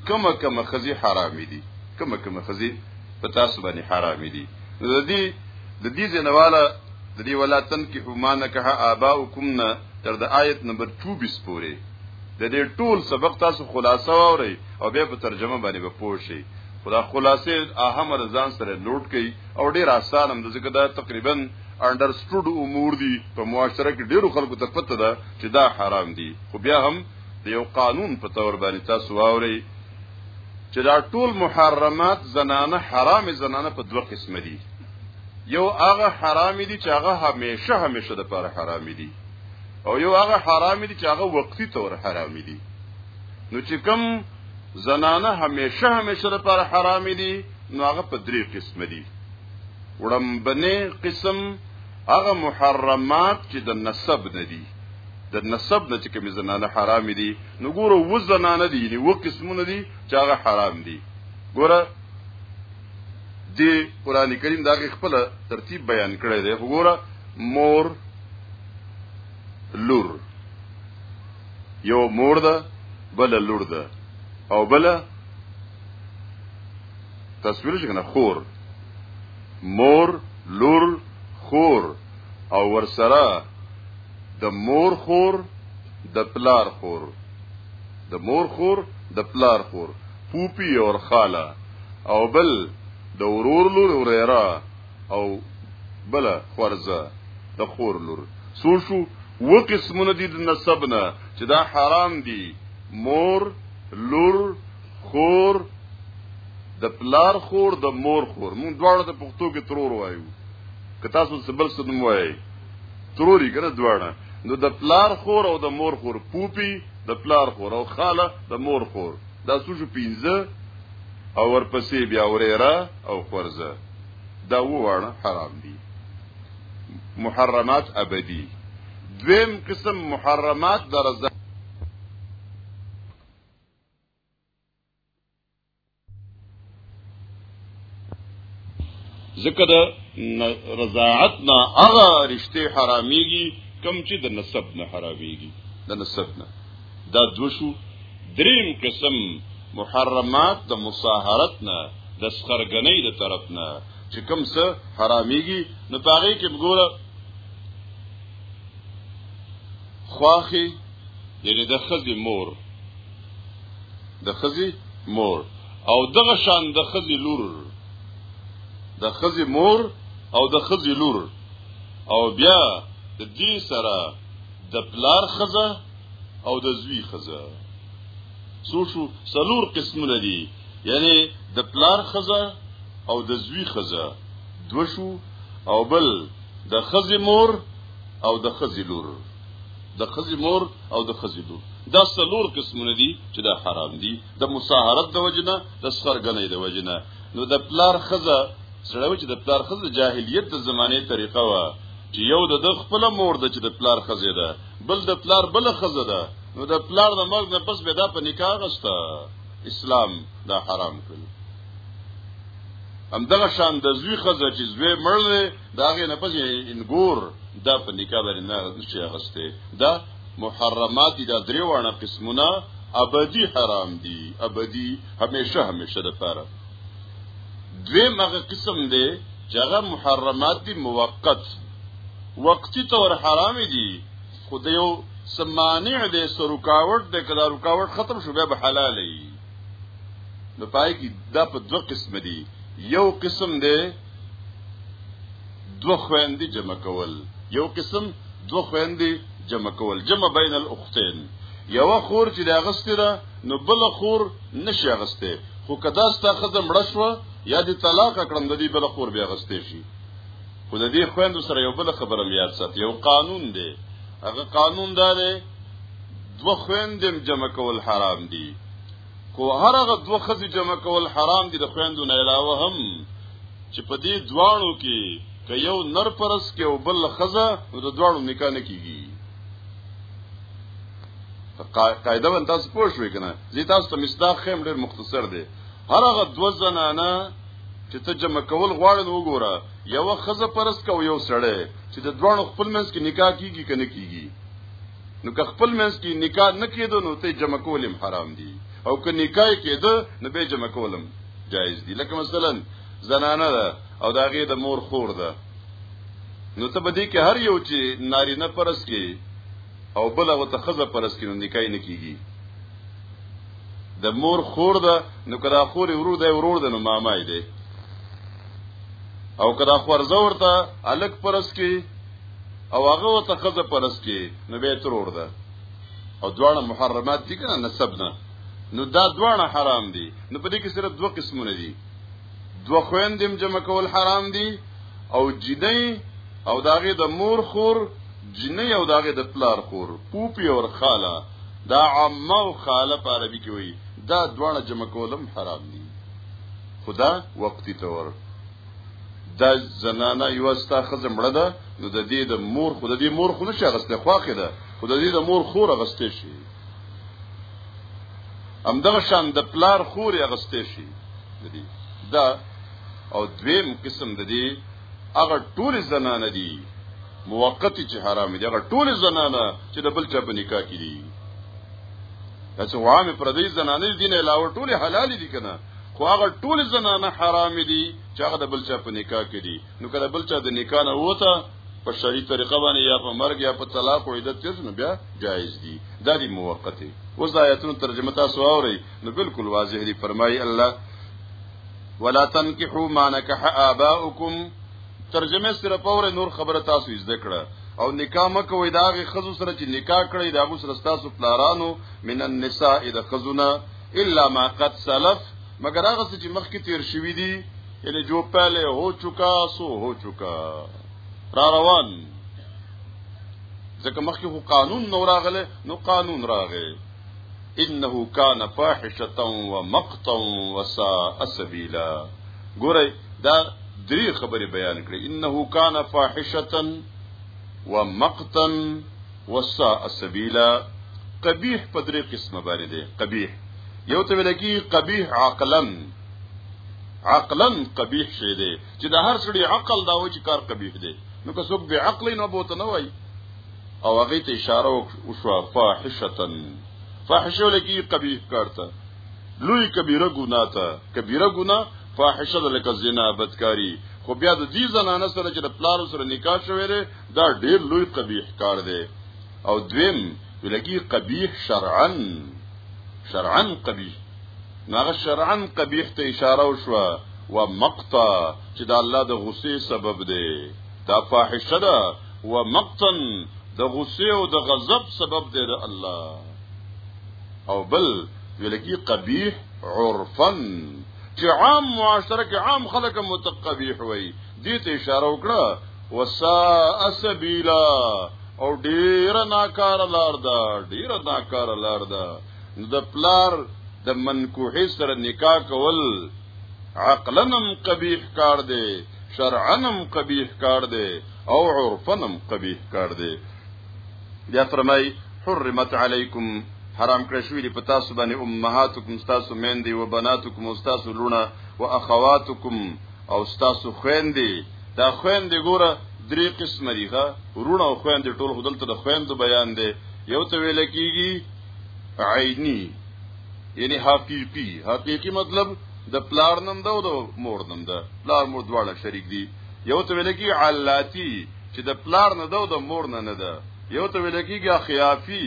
کمه کمه خزي حرام دي کمه کمه خزي په تاسو باندې حرام دي نو د دې د دې زنواله د دې ولا تنکحو ما نکح آباؤکم نه تر د آیت نمبر 24 پورې د دې ټول سبق تاسو خلاصه ووري او بیا په ترجمه باندې به پوه شئ خدا خلاصې اهم رضان سره نوٹ کړئ او ډیر آسان هم ځکه دا تقریبا انډرستوډ امور دي په معاشره کې ډیرو خلکو ته پته ده چې دا حرام دي خو بیا هم د یو قانون په تور باندې تاسو واوري چې دا ټول محرمات زنانه حرام زنانه په دوه قسم دي یو هغه حرام دي چې هغه همیشه همیشه د پر حرام دي او یو هغه حرام دي چې هغه وقتی تور حرام دي نو چې کوم زنانه همیشه همیشه د پر حرام دي نو هغه په درې قسم دي وړم بنه قسم هغه محرمات چې د نسب نه دي د نسب نه چې کوم زنانه حرام دي نو ګوره و زنانه دي یعنی و قسمونه دي چې هغه حرام دي ګوره د قران کریم دا خپل ترتیب بیان کړی دی ګوره مور لور یو مور ده بل لور ده او بل تصویر څنګه خور مور، لور، خور او ورسره د مور خور د پلار خور د مور خور د پلار خور پوپی او خاله او بل د ورور لور وريرا او بل خورزه د خور لور سو شو و قسمونه دي د نسب نه چې دا حرام دي مور لور خور د پلار خور د مور خور مونږ دواړه د پښتو کې ترور وایو که تاسو څه بل څه نوم وایي تروري کنه دواړه نو د پلار خور او د مور خور پوپی د پلار خور او خاله د مور خور دا سوجو پینځه او ورپسې بیا وریرا او خورزه دا وواړه حرام دي محرمات ابدی دویم قسم محرمات درزه ځکه د رضاعت نه هغه رشته حراميږي کم چې د نسب نه حراميږي د نسب نه دا دوشو دریم قسم محرمات د مصاهرت نه د سخرګنۍ د طرف نه چې کم څه حراميږي نو پاره کې وګوره خواخي یعنی د خزي مور د خزي مور او دغه شان د خزي لور د خزي مور او د خزي لور او بیا د دې سره د پلار خزه او د زوی خزه سو شو سلور قسمونه دي یعنی د پلار خزه او د زوی خزه دو شو او بل د خزي مور او د خزي لور د خزي مور او د خزي لور دا څلور قسمونه دي چې دا حرام دي د مصاهرت د وجنه د سرګنې د وجنه نو د پلار خزه سره چې د پلار خزه جاهلیت د زمانه طریقه و چې یو د خپل مور د چې د پلار خزه ده بل د پلار بل خزه ده نو د پلار د مرګ نه پس به دا په نکاح غسته اسلام دا حرام کړی هم دغه شان د زوی خزه چې زوی مړ دا غي نه پځي انګور دا په نکاح باندې نه شي غسته دا محرمات دي دا درې وانه قسمونه ابدي حرام دي ابدي همیشه همیشه د پاره دوی مغه قسم دی چې هغه محرمات دي موقت وقتی طور حرام دي خو د یو سمانع د سرکاوټ د کدا رکاوټ ختم شو به حلالي نو پای کې دا په دوه قسم دي یو قسم دی دو خويندې جمع کول یو قسم دو خويندې جمع کول جمع بین الاختین یو خور چې دا غستې ده نو بل خور نشي غستې خو کدا ستا خزه مړ شو یا دې طلاق کړم د دې بل خور بیا غستې شي خو د دې خويندو سره یو بل خبره میاد سات یو قانون دی هغه قانون دا دی دو خويندې جمع کول حرام دي خو هر هغه دوه خزي جمع کول حرام دي د خويندو نه علاوه هم چې په دې دواړو کې که یو نر پرس کې او بل خزه نو د دواړو نکاح نه کیږي قاعده باندې تاسو پوه شئ کنه زی تاسو ته مصداق خیم ډیر مختصر دی هر هغه دوه زنانه چې ته جمع کول غواړې نو وګوره یو خزه پرس کو یو سړی چې د دواړو خپل منځ کې نکاح کیږي کنه کیږي نو که خپل منځ کې نکاح نه کېدو نو ته جمع کولم حرام دي او که نکاح کېده نو به جمع کولم جایز دي لکه مثلا زنانه ده او دا غي د مور خور ده نو ته بدی کې هر یو چې نارینه پرس کې او بل هغه ته خزه پرس کې نو نکاح نه کیږي د مور خور ده نو کدا خور ورور ده ورور ده نو ماما دی او کدا خور زور ته الک پرس کې او هغه وته خزه پرس کې نو به ترور ده او دواړه محرمات دي کنه نسب نه نو دا دواړه حرام دي نو په دې کې صرف دوه قسمونه دي دوه خويندم جمع کول حرام دي او جنۍ او داغه د مور خور جنۍ او داغه د پلار خور پوپی او خاله دا عمه او خاله په عربي کې وي دا دواړه جمع کولم حرام دي خدا وقتی تور دا زنانه یو ستا خزه مړه ده نو د دې د مور خود دې مور خو نشه غسته خواخه ده خود دې د مور خور غسته شي هم دغه شان د پلار خور غسته شي دې دا او دویم قسم د دې هغه ټول زنانه دي موقتی چې حرام دي هغه ټول زنانه چې د بل چا په نکاح کې دي دا چې وامه پردي زنانه دي نه علاوه ټول حلال دي کنه خو هغه ټول زنانه حرام دي چې هغه د بل چا په نکاح کې دي نو کله بل چا د نکاح نه وته په شرعي طریقه باندې یا په مرګ یا په طلاق او عدت تیر نو بیا جایز دي دا دي موقته اوس د آیاتونو ترجمه تاسو اورئ نو بالکل واضح دي فرمایي الله ولا تنكحوا ما نكح آباؤكم ترجمه سره پوره نور خبره تاسو زده کړه او نکاح مکوې داغه خزو سره چې نکاح کړی داغه سره تاسو پلارانو من النساء د خزونه الا ما قد سلف مگر هغه چې مخکې تیر شوی دی یعنی جو پہلے ہو چکا سو ہو چکا را روان ځکه مخکې خو قانون نو راغله نو قانون راغی انه کان فاحشه و مقتا و ساء سبیلا ګوره دا درې خبرې بیان کړې انه کان فاحشه و مقتا وساء سبیلا قبیح په درې قسمه باندې دی قبیح یو ته ویل کی قبیح عقلا عقلا قبیح شی دی چې د هر سړي عقل دا و چې کار قبیح دی نو که څوک به عقل نه بوته نه وای او هغه ته اشاره وشو فاحشتن فاحشه لکی قبیح کارته لوی کبیره ګناه ته کبیره ګناه فاحشه لکه زنا بدکاری خو بیا د دې زنانه سره چې د پلار سره نکاح شوی دا ډیر لوی قبیح کار دی او دویم ولګي قبیح شرعا شرعا قبیح ناغه شرعا قبیح ته اشاره وشوه و مقتا چې د الله د غصې سبب دی دا فاحشه ده و مقتن د غصې او د غضب سبب دی د الله او بل ولګي قبیح عرفا چې عام معاشره کې عام خلک متقبیح وي دې ته اشاره وکړه وسا اسبیلا او ډیر ناکار لار ده ډیر ناکار لار ده د پلار د منکوحې سره نکاح کول عقلنم قبیح کار دی شرعنم قبیح کار دی او عرفنم قبیح کار دی بیا فرمای حرمت علیکم حرام کړی شوی دی په تاسو باندې امهاتکم تاسو میندې او بناتکم تاسو لونه او اخواتکم او ستاسو خويندې دا خويندې ګوره درې قسم دي ښا ورونه او خويندې ټول خدل ته د خويندو بیان دی یو ته ویل کیږي عینی یعنی حقیقی حقیقی مطلب د پلار نم ده او د مور نم ده پلار مور دواړه شریک دي یو ته ویل کیږي علاتی چې د پلار نه ده او د مور نه نه ده یو ته ویل کیږي خیافی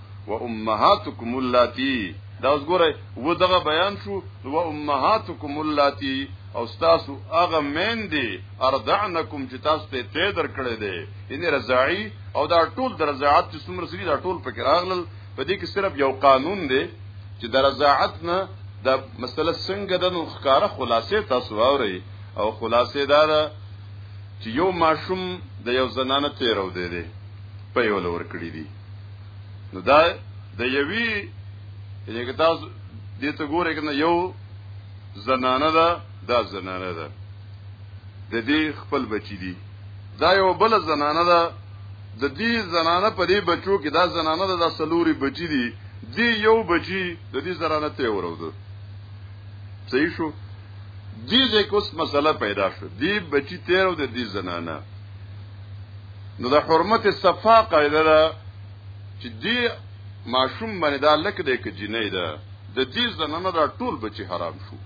و امهاتکم اللاتی دا اوس ګوره و دغه بیان شو و امهاتکم اللاتی او تاسو هغه مین دي اردعنکم چې تاسو ته ته در کړې دي ان رضاعي او دا ټول د رضاعت چې څومره سړي دا ټول پکې راغلل په دې کې صرف یو قانون دی چې د رضاعت نه د مسله څنګه د نو ښکارا خلاصې تاسو اوري او خلاصې دا ده چې یو ماشوم د یو زنانه تیرو دی دی په یو لور کړی دی نو دا د یوی یعنی که تاسو دې ته ګورئ کنه یو زنانه ده دا زنانه ده د دې خپل بچی دي دا یو بل زنانه ده د دې زنانه په دې بچو کې دا زنانه ده د سلوري بچی دي دی یو بچی د دې زنانه ته ورودو صحیح شو دې ځکه اوس مسله پیدا شو دې بچی تیر او د دې زنانه نو د حرمت صفا قاعده ده چې دی ماشوم باندې دا لک دی کې جنې ده د دې زنانه دا ټول بچي حرام شو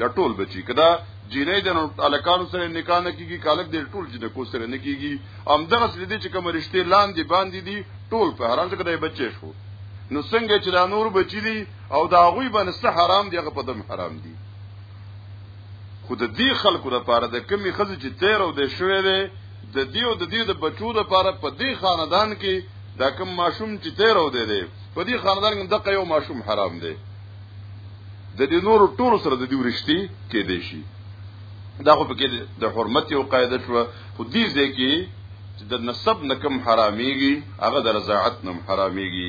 دا ټول بچي کدا جنې د الکانو سره نکاح نه کیږي کالک د ټول جنې کو سره نه کیږي ام دغه سره دي چې کوم رشته لاندې باندې دي ټول په حرام ځکه دی بچي شو نو څنګه چې دا نور بچی دي او دا غوی باندې حرام دی هغه په دم حرام دي خو د دې خلکو لپاره د کمی خزې چې تیر او د شوې ده د دې او د دې د بچو لپاره په دې خاندان کې دا کم ماشوم چې تیر او دی دی په دې خاندان کې دغه یو ماشوم حرام دی د دې نور ټول سره د دې ورشتي کې دی شي دا خو پکې د حرمت یو قاعده شو خو دې ځکه چې د نسب نکم حراميږي هغه د رضاعت نم حراميږي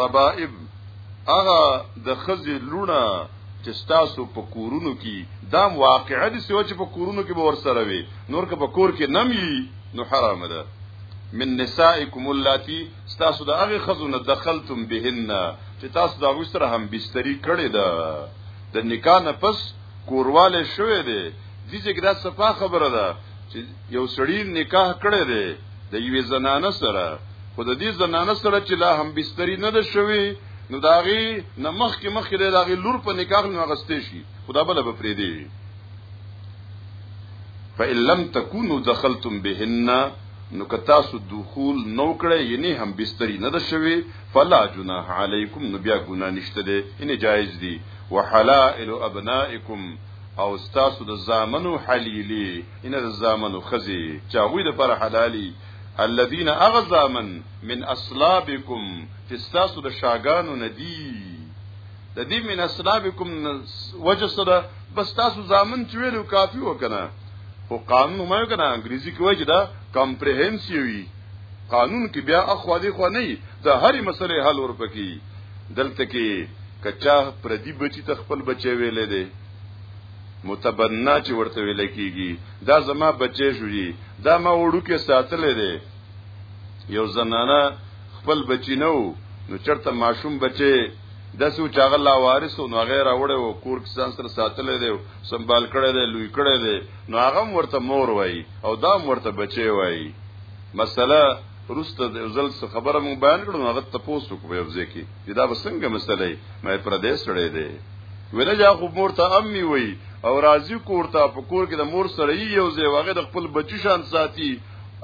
ربائب هغه د خزي لونه چې تاسو په کورونو کې دا واقعا دي سوچ په کورونو کې به ور سره وي نور که په کور کې نمی نو حرام ده من نسائکم اللاتی تاسو د هغه خزونه دخلتم بهن چې تاسو دا وسره هم بستری کړی ده د نکاح نه پس کورواله شوې ده دي چې دا صفه خبره ده چې یو سړی نکاح کړی دی د یوې زنانه سره خو د دې زنانه سره چې لا هم بستری نه ده شوی نو داغي نمخ کې مخ کې داغي لور په نکاح نه غستې شي خدا بل به پرې دی فإن لم تكونوا دخلتم بهن نو که تاسو دخول نو کړی یعنی هم بستری نه ده شوی فلا جناح علیکم نو بیا ګنا نشته دی یعنی جایز دی وحلائل ابنائکم او تاسو د زامنو حلیلی ان الزامن خزي چاوي د پر حلالي الذين اغزامن من اصلابكم تستاسو د شاګانو ندي د دې من اصلابكم وجه سره بس تاسو زامن چې ویلو کافي وکنه او قانون مې کنه انګریزي کې وایي دا کمپریهنسیوي قانون کې بیا اخوا دی خو نه د هرې مسلې حل ورپکی دلته کې کچا پردي بچی تخپل بچي ویلې دي متبنا چې ورته ویل کیږي دا زما بچی شو جی دا ما وړو کې ساتلې دی یو زنانه خپل بچی نو نو چرته ماشوم بچی د سو چاغه لا وارث او غیر اوړې او کور کې ځان سره ساتلې دی سنبال کړي دی لوی کړي دی نو هغه ورته مور وای او دا ورته بچی وای مسله روسته د ځل خبره مو بیان کړو هغه تاسو کو په ځکه چې دا وسنګ مسلې مې پر دې سره دی ویل جا خو مور ته امي وي او راضي کور ته په کور کې د مور سره یو ځای واغې د خپل بچی شان ساتي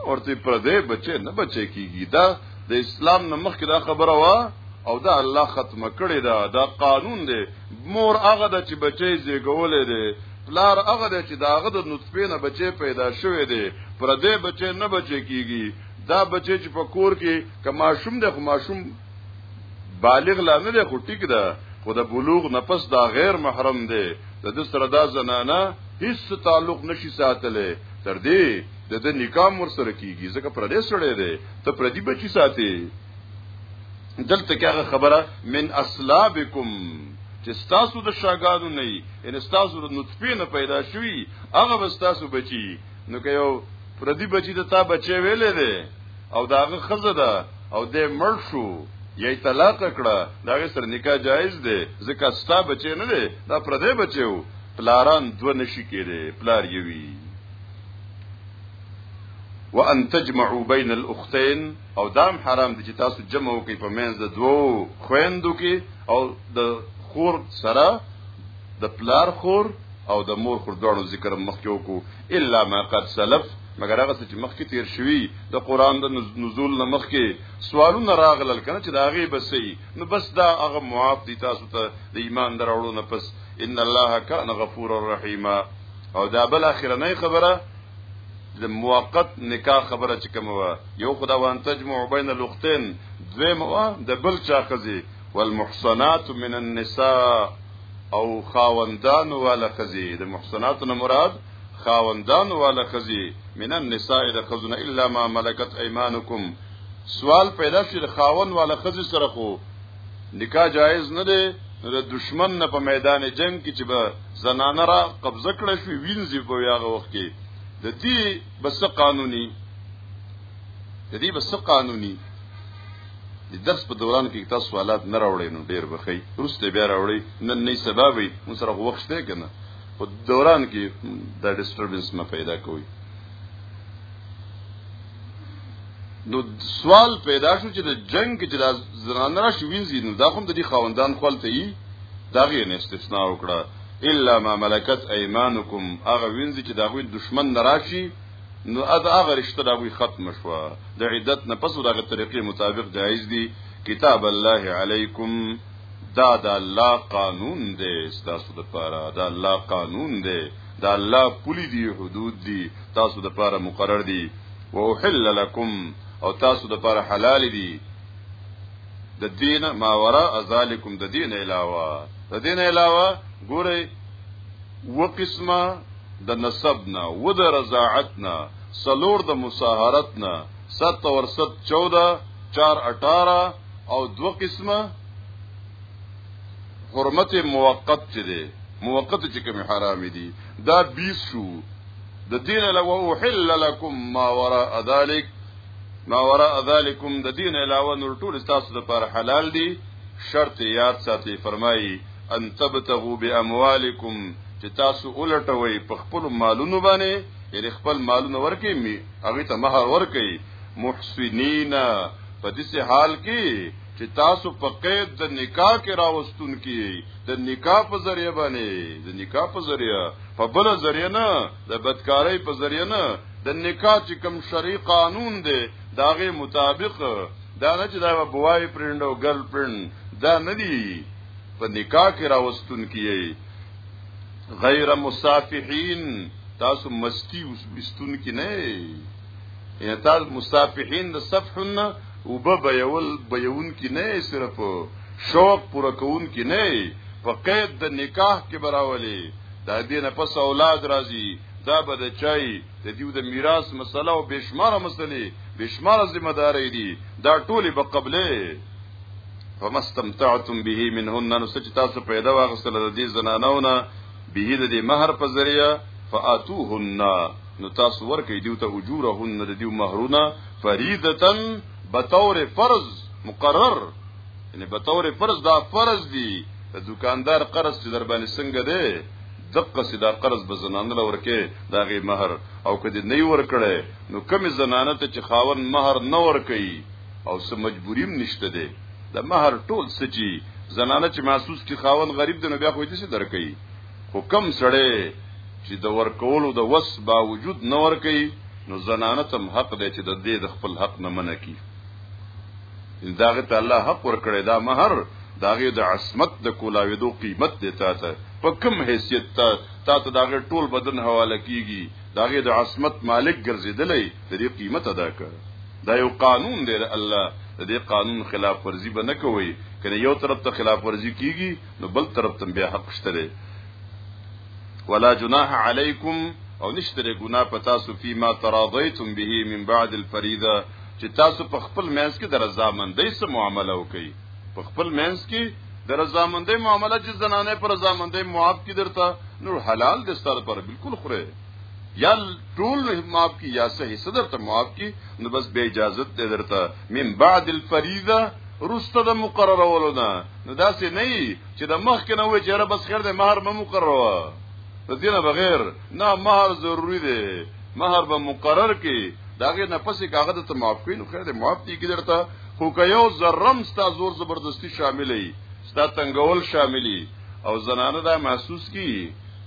ورته پر دې بچي نه بچي کیږي دا د اسلام نه مخکې دا خبره وا او دا الله ختمه کړی دا دا قانون دی مور هغه د چې بچي زیګولې دی پلار هغه دی چې داغه د نطفه نه بچي پیدا شوی دی پر دې بچي نه بچي کیږي دا بچي چې په کور کې کماشوم د خماشوم بالغ لا نه دی خو ټیک ده خو د بلوغ نفس دا غیر محرم دی د د سره دا زنانه هیڅ تعلق نشي ساتلی تر دې د د نکام ور سره کیږي ځکه پر دې سره دی ته پر دې بچی ساتي دلته کاغه خبره من اسلابکم چې تاسو د شاګانو نه یې ان تاسو د نطفه نه پیدا شوی هغه تاسو بچی نو که یو پردي بچی ته تا بچي ویلې دی او داغه خزه ده او دې مړ شو یی طلاق کړه داغه سره نکاح جایز دی ځکه ستا بچی نه دی دا پردې بچیو پلاران دو نشی کېده پلار یوي وان تجمعوا بين الاختين او دام حرام دي چې تاسو جمع وکړئ په منځ د دوو خويندو کې او د خور سره د پلار خور او د مور خور دواړو ذکر مخکې وکړو الا ما قد سلف مګر هغه چې مخکې تیر شوی د قران د نزول نه مخکې سوالونه راغلل کنه چې دا غي بسې نو بس دا هغه معاف دي تاسو ته د ایمان دراوړو نه پس ان الله کان غفور الرحیم او دا بل اخرنۍ خبره د موقت نکاح خبره چې کومه وا یو خدا وان تجمع بین الاختین دویمه وا د بل چا خزي والمحصنات من النساء او خاوندان والا خزي د محسنات نه مراد خاوندان والا خزي من النساء د خزنه الا ما ملکت ايمانکم سوال پیدا شي د خاوند والا خزي سره خو نکاح جایز نه دی د دشمن نه په میدان جنگ کې چې به زنانه را قبضه کړې شي وینځي په یاغه وخت کې د دې بس قانوني د دې بس قانوني د درس په دوران کې تاسو سوالات نه راوړئ نو ډیر بخی روسته بیا راوړئ نن نه سبا وي مو سره وخت شته کنه په دوران کې دا ډیسټربنس نه پیدا کوي نو سوال پیدا شو چې د جنگ کې چې د زنان را شو وینځي نو دا هم د دې خاوندان خپل ته یي دا غي نه استثناء وکړه الا ما ملکت ايمانکم هغه وینځي چې دا غوي دشمن نراشي نو ادا هغه رشته د هغوی ختم شوه د عدت نه پس د هغه طریقې مطابق جایز دي کتاب الله علیکم دا د الله قانون دی تاسو د پاره دا الله قانون دی دا الله پولی دی حدود دی تاسو د پاره مقرر دی واحل لكم او تاسو د پاره حلال دی د دین ما وراء ذالکم د دین علاوه د دین علاوه ګوره و قسمه د نسب نه و د رضاعت نه سلور د مصاهرت نه ست اور ست چودہ چار اٹارہ او دو قسمه حرمت موقت چې دی موقت چې کوم حرام دي دا 20 شو د دین علاوه وحل لكم ما وراء ذلك ما وراء ذلكم د دین علاوه نور ټول تاسو لپاره حلال دي شرط یاد ساتي فرمایي ان تبتغوا باموالکم چې تاسو ولټوي په خپل مالونو باندې یعنی خپل مالونه ورکې می هغه ته مہر ورکې محسنینا په دې حال کې چې تاسو په قید د نکاح کې راوستون کې د نکاح په ذریعہ باندې د نکاح په ذریعہ په بل ذریعہ نه د بدکارۍ په ذریعہ نه د نکاح چې کوم شرعي قانون دی داغه مطابق دا نه چې دا بوای پرند او ګرل پرند دا نه دی په نکاح کې راوستون کیي غیر مصافحین تاسو مستی وستون کې نه یا تاسو مصافحین د صفحن وبه بیول بیون کې نه صرف شوق پوره کون کې نه په قید د نکاح کې براولي دا دینه پس اولاد راځي دا به د چای د دیو د میراث مسله او بشمار مسلې بشمار ذمہ داري دي دا ټولې په قبله فمستمتعتم به منهن نو سچ تاسو پیدا واغستل د دې زنانونه به د دې مہر په ذریعہ فاتوهن نو تاسو ورکې دیو ته اجورهن د دیو مہرونه فریدتن بطور فرض مقرر یعنی بطور فرض دا فرض دی د دکاندار قرض چې در باندې څنګه دی دقه سي دا قرض به زنانه لورکه دا غي مہر او کدی نه ورکړي نو کم زنانه ته چې خاون مہر نه ورکي او سم مجبوریم نشته دي د مہر ټول سچي زنانه چې محسوس کی خاون غریب دی نو بیا خو دې څه درکې خو کم سړی چې د ورکولو د وس باوجود نه ورکي نو زنانه تم حق دی چې د دې د خپل حق نه منکی داغه ته الله حق ورکړی دا مہر داغه د عصمت د کولاویدو قیمت دی تا ته په کم حیثیت تا تا ته داغه ټول بدن حواله کیږي داغه د عصمت مالک ګرځیدلې د دې قیمت ادا کړ دا یو قانون دی الله د دې قانون خلاف ورزي به نه کوي کنه یو طرف ته خلاف ورزي کیږي نو بل طرف ته بیا حق شته ولا جناح علیکم او نشتره ګنا پتا سو فيما تراضيتم به من بعد الفريضه چې تاسو په خپل منځ کې د رضامندۍ سره معامله وکړئ په خپل منځ کې د رضامندۍ معامله چې زنانه پر رضامندۍ معاف کی درته نور حلال د ستاره پر بالکل خوره یا ټول معاف کی یا صحیح صدر ته معاف کی نو بس به اجازه ته درته من بعد الفریضه رسته د مقرره ولونه نو داسې نه چې د مخ کې نه وي چې را بس خیر د مہر مې مقرره و دینه بغیر نه مہر ضروری دی مہر به مقرر کی داغه نه پسې کاغذ ته معاف کین خیر دې معاف دي کی درته خو که یو زرم ستا زور زبردستی شاملې ستا تنگول شاملې او زنانه دا محسوس کی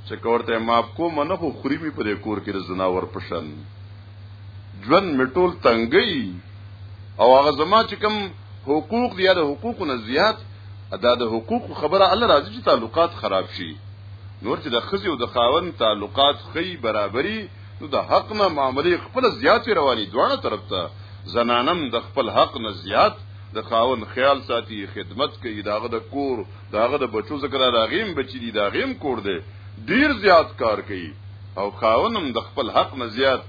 چې کورته معاف کوم نه خو خوري می په کور کې زناور پشن ژوند میټول تنگي او هغه زما چې کوم حقوق دی د حقوقو نه زیات ادا د حقوق خبره الله راځي چې تعلقات خراب شي نور چې د خزي او د خاوند تعلقات خي برابرۍ نو د حق نه معاملې خپل زیات رواني دواړه طرف ته زنانم د خپل حق نه زیات د خاون خیال ساتي خدمت کوي داغه د کور داغه د بچو ذکر راغیم بچی دی داغیم کور دی ډیر زیات کار کوي او خاونم د خپل حق نه زیات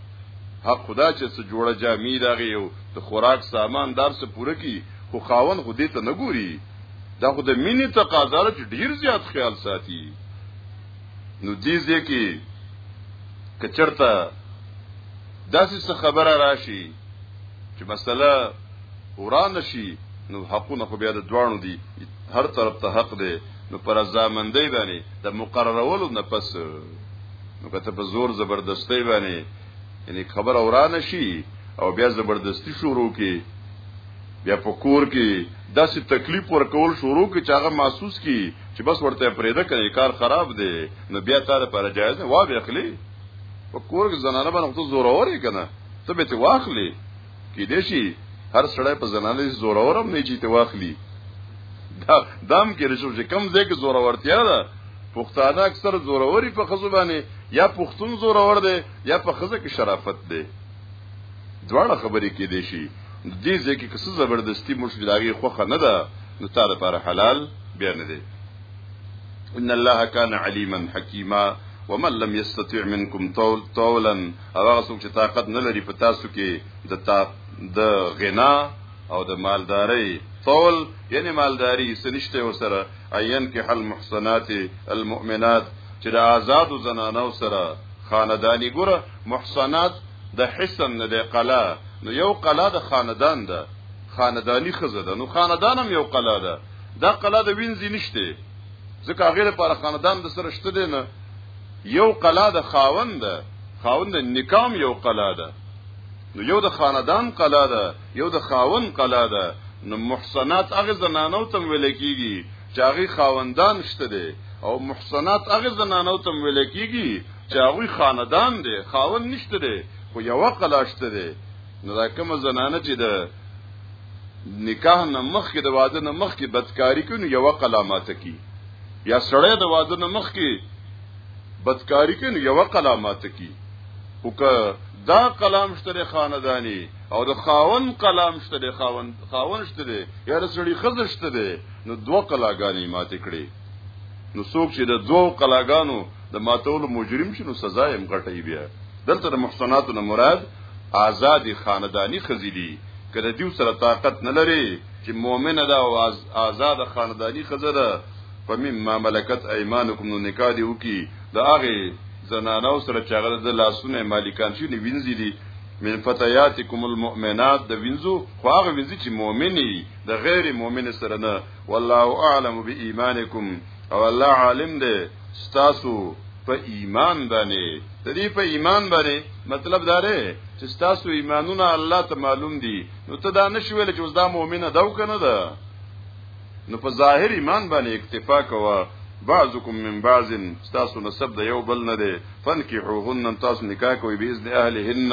حق خدا چې څه جوړه جامې داغه یو د خوراک سامان دار څه پوره کی خو خاون خو دې ته نه ګوري دا خو د مینې تقاضا ده چې ډیر زیات خیال ساتي نو دې ځکه کچرته داسې څه خبره راشي چې مسله وران شي نو حقونه خو بیا د دوانو دي هر طرف ته حق دی نو پر ځامندې باندې د مقررولو نه پس نو کته په زور زبردستۍ باندې یعنی خبر اوران شي او بیا زبردستی شروع کی بیا په کور کې داسې تکلیف ورکول شروع کی چې هغه محسوس کی چې بس ورته پرېده کړي کار خراب دی نو بیا تا لپاره جایز نه وا بخلی په کور کې زنانه باندې خو زور اوري کنه ته به ته واخلي کې دې شي هر سړی په زنانه زور اورم نه چی ته واخلي دا دام کې رسو چې کم ځای کې زور ورتیا ده پښتانه اکثر زور اوري په خزبانه یا پښتون زور اور دی یا په خزه کې شرافت دی دواړه خبرې کې دي شي دې ځکه که څه زبردستی موږ داغي خوخه نه ده نو تا لپاره حلال بیا نه دی ان الله كان عليما حكيما ومن لم يستطع منكم طول طولا هغه څوک چې طاقت نه لري په تاسو کې د تا د غنا او د مالداري طول یعنی مالداری سنشته وسره عین کې حل محسنات المؤمنات چې د آزاد زنانو سره خاندانی ګره محصنات د حسن نه دی قلا نو یو قلا د خاندان ده خاندانی خزه ده نو خاندان هم یو قلا ده دا قلا د وینځي نشته ځکه غیر پر خاندان د سره شته دی نه یو قلا د خاوند ده خاوند نکام یو قلا ده نو یو د خاندان قلا ده یو د خاوند قلا ده نو محسنات هغه زنانو تم ویل کیږي چې هغه خاوندان شته دي او محسنات هغه زنانو تم ویل کیږي چې هغوی خاندان دی خاون نشته دی خو یو قلاشته دی نو دا کومه زنانه چې د نکاح نه مخکې د واده نه مخکې بدکاری کوي نو یو قلامات کی یا سړی د واده نه مخکې بدکاری کوي نو یو قلامات کی او که دا کلام شته خاندانی او د خاون کلام شته خاون خاون شته یا د سړي خزه شته نو دوه کلاګانی ماته کړي نو څوک چې د دوو قلاګانو د ماتولو مجرم شنو سزا یې مغټي بیا دلته د محسنات نه مراد آزاد خاندانی خزیلی کله دیو سره طاقت نه لري چې مؤمن ده او آزاد خاندانی خزره په مما ملکت ايمانکم نو نکاح دی وکي د هغه زنانو سره چې هغه د لاسونه مالکان شي نه وینځي دي من فتياتكم المؤمنات د وینځو خو هغه وینځي چې مؤمني د غیر مؤمن سره نه والله اعلم بإيمانكم او الله عالم دی ستاسو په ایمان باندې د دې په ایمان باندې مطلب دا دی چې تاسو ایمانونه الله ته معلوم دي نو ته دا نشې ویل چې اوس دا مؤمنه دا کنه ده نو په ظاهر ایمان باندې اکتفا کوه بعضکم من بعض تاسو نسب د یو بل نه دی فنکحوهن تاسو نکاح کوئ باذن اهلهن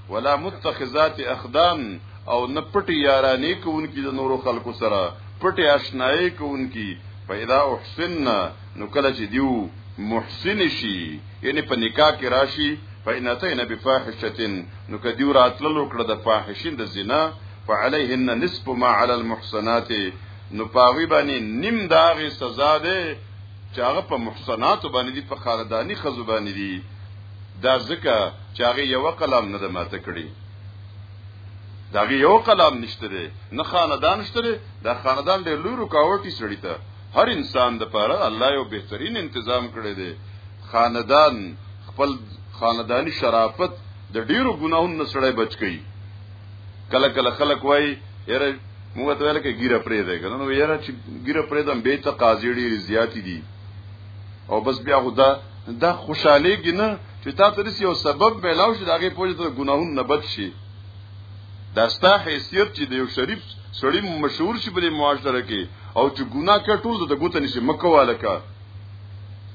ولا متخذات اخدان او نه پټي یارانې کوونکی د نورو خلکو سره پټي آشنایې کوونکی پیدا احسن نو کله چې دیو محسن شي یعنی په نکاح کې راشي فینتین بفاحشتن نو کدی راتللو کړه د فاحشین د زنا فعليهن نصف ما على المحصنات نو پاوی باندې نیم داغه سزا ده چې هغه په محصنات باندې دي په خاندانی خزو باندې دي دا ځکه چې هغه یو قلم نه د ماته کړی دا یو قلم نشته دی نه خاندان نشته دی دا خاندان ډېر لوی رکاوټي سړی ته هر انسان د پاره الله یو بهترین تنظیم کړی دی خاندان خپل خاندانی شرافت د ډیرو ګناهونو نه سړی بچ کی کله کله خلک وای یره موږ ته ویل کې ګیره پرې ده کنه نو یره چې ګیره پرې ده به ته قاضی ډیر زیات دي او بس بیا خو دا دا خوشاله کې نه چې تا ته یو سبب ملاو شي داغه پوجا ته ګناهونه نه بچ شي دا ستا حیثیت چې د یو شریف سړی مشهور شي په معاشره کې او چې ګناه کړ ټول د ګوت نشي مکواله کا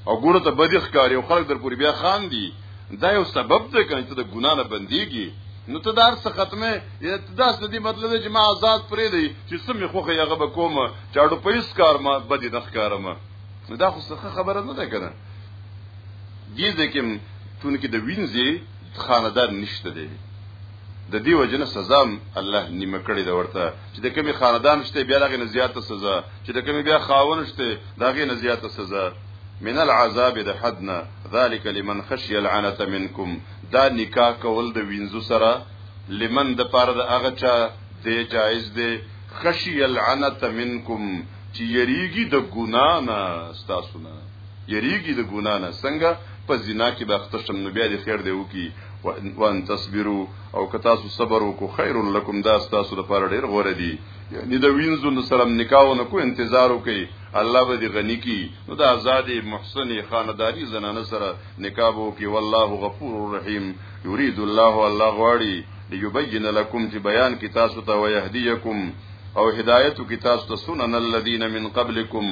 او ګوره ته بدی ښکاری او خلک در پوری بیا خان دي دا یو سبب دی کنه چې د ګناه نه بنديږي نو ته دار څه ختمه یا ته داس دې مطلب چې ما آزاد پرې دی چې سمې خوخه یغه به کوم چاړو پیس کار ما بدی د ښکارم نو دا خو څه خبره نه ده کنه دې ځکه چون کې د وینځي خاندار نشته دی د دې وجنه سزا الله نیمه کړی دا ورته چې د کمی خاندان شته بیا دغه نه زیاته سزا چې د کمی بیا خاون شته دغه نه زیاته سزا من العذاب د حدنا ذلك لمن خشي العنت منكم دا نکاح کول د وینځو سره لمن د پاره د هغه چا دی جایز دی خشي العنت منكم چې یریږي د ګنا نه ستاسو نه یریږي د ګنا نه څنګه په زنا کې باخته شم نو بیا دې خیر دی وکي وان تصبروا او که تاسو صبر وکړو خیر لکم دا تاسو د پاره ډیر غوړه دي یعنی د وینځو نو سره نکاح نه کو انتظار وکي الله به دې غني کی نو د آزادې محسنې خانداری زنانه سره نکاح وکي والله غفور رحیم یرید الله الله غواړي ليبين لكم چې بیان کی تاسو ته ويهديكم او هدایت کی تاسو ته سنن الذین من قبلکم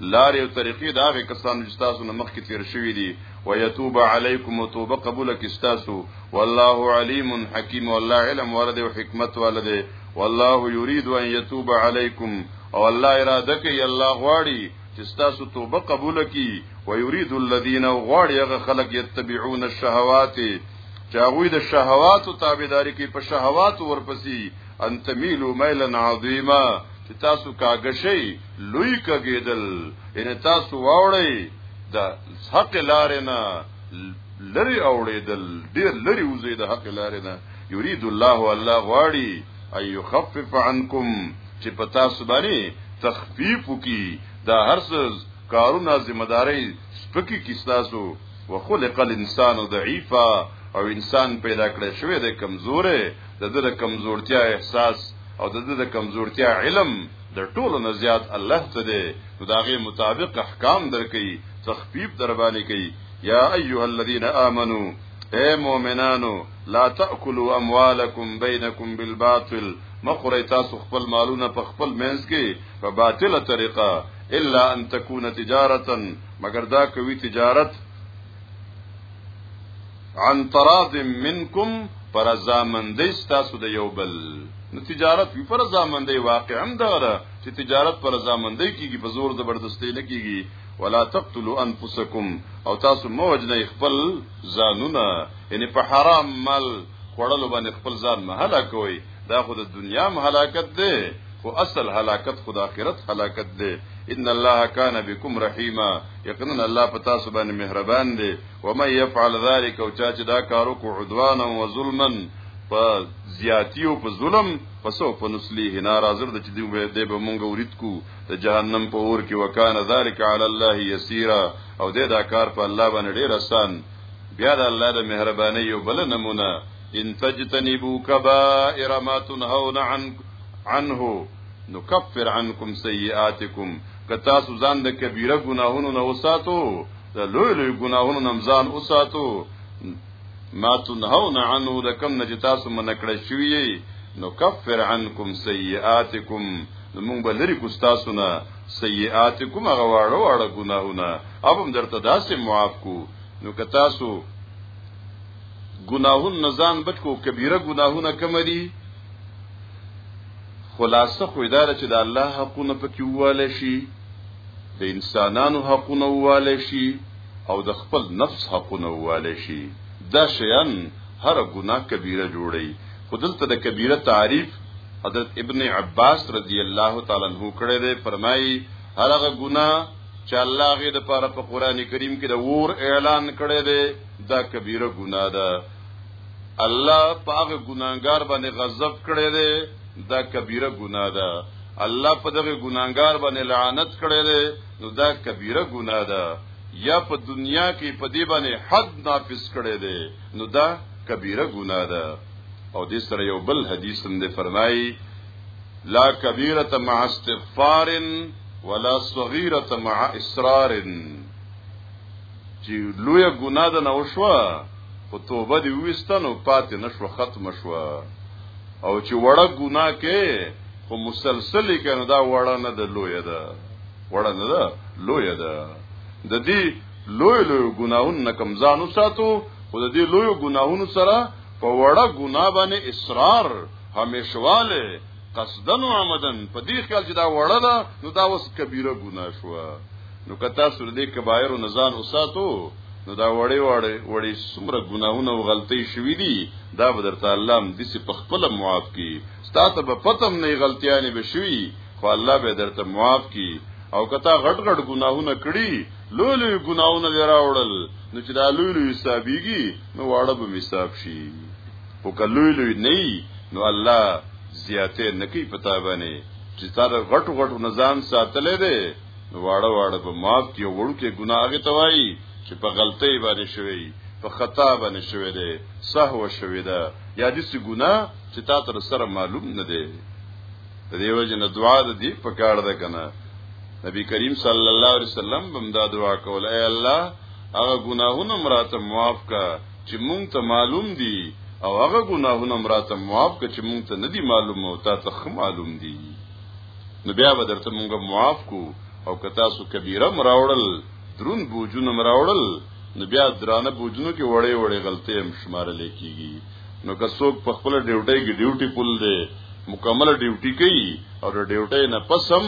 لار او طریقې دا غي کسان چې تاسو نه مخکې تیر شوی دي و یتوب علیکم توبه قبول کی تاسو والله علیم حکیم والله علم ورده او حکمت ولده والله یرید ان یتوب علیکم او الله اراده کوي الله غواړي چې تاسو توبه قبول کی و یرید الذین غواړي هغه خلق یتبعون الشهوات چاغوی د شهوات او تابعداري کې په شهوات ورپسې ان تميلو ميلن عظيما چې تاسو کاګشي لوی کګیدل ان تاسو واوړی د حق لارې نه لری اوړېدل ډیر لری وزي د حق لارې نه یرید الله الله غواړي اي يخفف عنكم چې په تاسو باندې تخفیف وکي دا هرڅ کارونه ذمہ داری سپکی کی تاسو وخلق الانسان ضعیفا او انسان پیدا کړی شوی د کمزوره د ده د کمزورتیا احساس او د ده د کمزورتیا علم د ټولو نه زیات الله ته دی نو د هغې مطابق احکام درکوي تخفیف در باندې کوي یا ایها الذین آمنو اے مؤمنانو لا تاکلوا اموالکم بینکم بالباطل مخوري تاسو خپل مالونه په خپل منځ کې په باطله طریقه الا ان تكون تجارتا مگر دا کوي تجارت عن تراض منکم پر زامندې ستاسو د یو بل نو تجارت وی پر زامندې واقع هم دغره چې تجارت پر زامندې کیږي په زور زبردستۍ نه کیږي ولا تقتلوا انفسکم او تاسو مو وجنه خپل ځانونه یعنی په حرام مال خړلو باندې خپل ځان مهلا کوي دا خو د دنیا مهلاکت دی خو اصل هلاکت خو د آخرت هلاکت دی ان الله کان بكم رحیما یقینا الله پتا سبحانه مهربان دی ومن يفعل ذلك او چا چې دا کار وکړو عدوانا وظلما په زیاتی او په ظلم پسو په نسلیه نار حاضر د چې دی به دی به مونږ ورید کو د جهنم په اور کې وکانه ذالک علی الله یسیرا او دې دا کار په الله باندې ډیر آسان بیا د الله د مهرباني یو بل نمونه ان تجتنبوا کبائر ما تنهون عن عنه نكفر عنكم سيئاتكم کتا سوزان د کبیره ګناهونو نه وساتو د لوی لوی ګناهونو نمزان اوساتو ما تنهون عنه د کم نه چې تاسو من کړی شوی نو کفر عنکم سیئاتکم موږ به لري کو تاسو نه سیئاتکم هغه واړه واړه ګناهونه او هم درته داسې معاف کو نو که تاسو ګناهون نزان بچ کو کبیره ګناهونه کم دي خلاصه خو اداره چې د الله حقونه پکې واله شي د انسانانو حقونه ووالی شي او د خپل نفس حقونه ووالی شي دا شیان هره ګناه کبیره جوړي خو دلته د کبیره تعریف حضرت ابن عباس رضی الله تعالی عنہ کړی دی فرمایي هرغه ګناه چې الله غي د پاره په قران کریم کې د ور اعلان کړی دی دا کبیره ګناه ده الله په هغه ګناګار باندې غضب کړی دی دا کبیره ګناه ده الله په دغه ګناګار باندې لعنت کړی دی نو دا کبیره ګناه ده یا په دنیا کې په دې باندې حد نافذ کړی دی نو دا کبیره ګناه ده او دې سره یو بل حدیث هم دی فرمایي لا کبیره مع استغفار ولا صغیره مع اصرار چې لوی ګناه ده نه وشوه خو توبه دی وستنو پاتې نشو ختم شو او چې وړه ګناه کې خو مسلسل کنه دا وړه نه ده لوی ده وړه نه ده لوی ده د دې لوی لوی ګناهونو نه کم ځان وساتو خو د دې لوی ګناهونو سره په وړه ګناه باندې اصرار همیشواله قصدن او عمدن په دې خیال چې دا وړه ده نو دا اوس کبیره ګناه شو نو که تاسو دې کبایر او نزان وساتو نو دا وړې وړې وړې څومره ګناهونه او غلطۍ شوې دي دا به درته الله هم دسی په خپل معاف کی ستاسو به پتم نه غلطیانې به شوي خو الله به درته معاف کی او کتا غټ غټ ګناهونه کړی لوی لوی ګناهونه لراوړل نو چې دا لوی لوی حسابيږي نو واړه به حساب شي او که لوی لوی نه یي نو الله زیاته نه کوي پتا باندې چې تا د غټو غټو نظام ساتلې ده نو واړه واړه به معاف کی او وړو کې ګناهه توایي چې په غلطۍ باندې شوی په خطا باندې شوی ده سهو شوی ده یا دې څه ګناه چې تا تر سره معلوم نه ده د دیو جن دعا د دې په کار ده کنه نبی کریم صلی الله علیه وسلم بم دا دعا کوله اے الله هغه ګناهونه مراته معاف کا چې مونږ ته معلوم دي او هغه ګناهونه مراته معاف کړي چې مونږ ته نه دي معلوم او تا ته خو معلوم دي نو بیا به درته مونږ معاف کو او که تاسو کبیره مراوړل درون بوجونه مراوړل نو بیا درانه بوجونو کې وړې وړې غلطۍ هم شمارل کیږي نو که څوک په خپل ډیوټي کې ډیوټي پول دی مکمل ډیوټي کوي او د ډیوټي نه پسم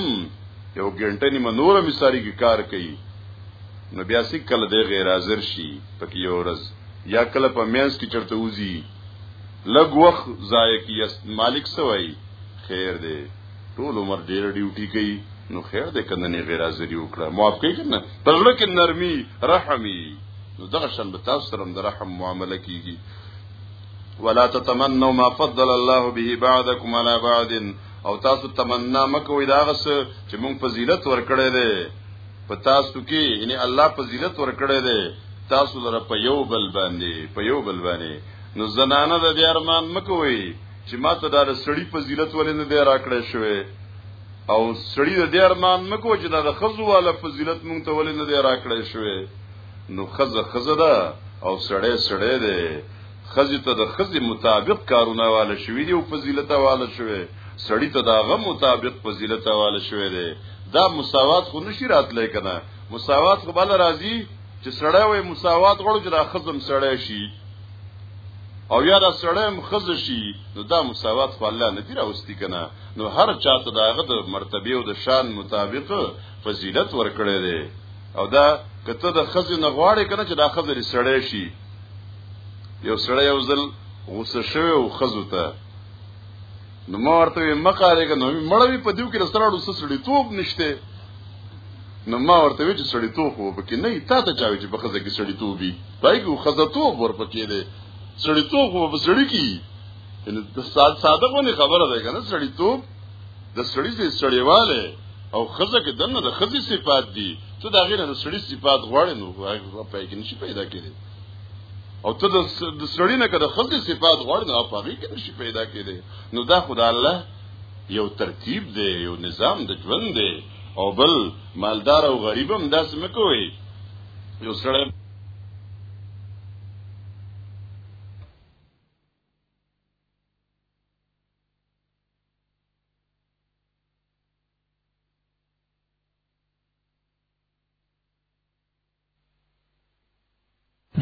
یو ګنټه نیمه نور مثالی کې کار کوي نو بیا سې کله د غیر حاضر شي پکې یو ورځ یا کله په مینس کې چرته وځي لګ وخت ضایع کیست مالک سوای خیر دی ټول عمر ډیر ډیوټي کوي نو خیر دی کنه نه غیر حاضری وکړه معاف کوي کنه پغړه کې نرمي رحمي نو دغه شان به تاسو سره د رحم معامله کیږي ولا تتمنوا ما فضل الله به بعضكم على بعض او تاسو تمنا مکوئ دا غس چې مونږ فضیلت ورکړی دی په تاسو کې یعنی الله فضیلت ورکړی دی تاسو لره په یو بل باندې په یو بل باندې نو زنانه د بیا ارمان مکوي چې ما ته دا سړی فضیلت ولې نه دی راکړی شوی او سړی د دې ارمان مکو چې دا د خزو والا فضیلت مونږ ته ولې نه دی راکړی شوی نو خزه خزه ده او سړی سړی دی خزی ته د خزی مطابق کارونه واله شوی دی او فضیلت واله شوی سړی ته داغه مطابق فضیلت واله شوی دی دا مساوات خو نشی راتلای کنه مساوات خو بل راضی چې سړی وای مساوات غړو چې را خزم سړی شي او یا را سړی هم خز شي نو دا مساوات خو الله نه دی راوستی کنه نو هر چاته داغه د مرتبه او د شان مطابق فضیلت ورکړی دی او دا کته د خزې نه غواړي کنه چې دا خزې سړی شي یو سړی یو ځل غوسه شوی او خزو ته نو ما ورته مقاله کنه مړوي په دیو کې رستراړو څه سړی توپ نشته نو ما ورته وی چې سړی توپ وو پکې نه تا ته چاوي چې په خزه کې سړی توپ وي پای کې خزه توپ ور پکې دی سړی توپ وو په سړی کې ان د ساده غونې خبره ده کنه سړی توپ د سړي د سړیواله او خزه کې دنه د خزي صفات دي ته دا غیر د سړي صفات غواړې نو هغه په کې نشي پیدا کېدی او ته د سړی نه کده خزي صفات غواړې نو په هغه کې نشي پیدا کېدی نو دا خدای الله یو ترتیب دی یو نظام د ژوند دی او بل مالدار او غریب هم داسې مکوي یو سړی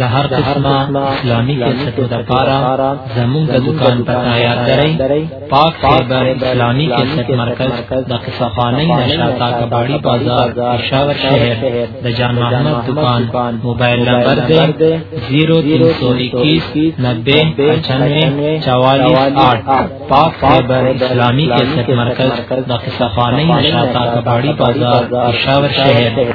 د هر قسمه اسلامي کیسټو د پارا زموږ د دکان پتا یاد درئ پاک فایبر اسلامي کیسټ مرکز د قصه خانه نشاتا کباړي بازار پېښور شهر د جان محمد دکان موبایل نمبر دی 0321 90 95 44 8 پاک خیبر اسلامی کیسټ مرکز د قصه خانه نشاطا کباړی بازار پېښور شهر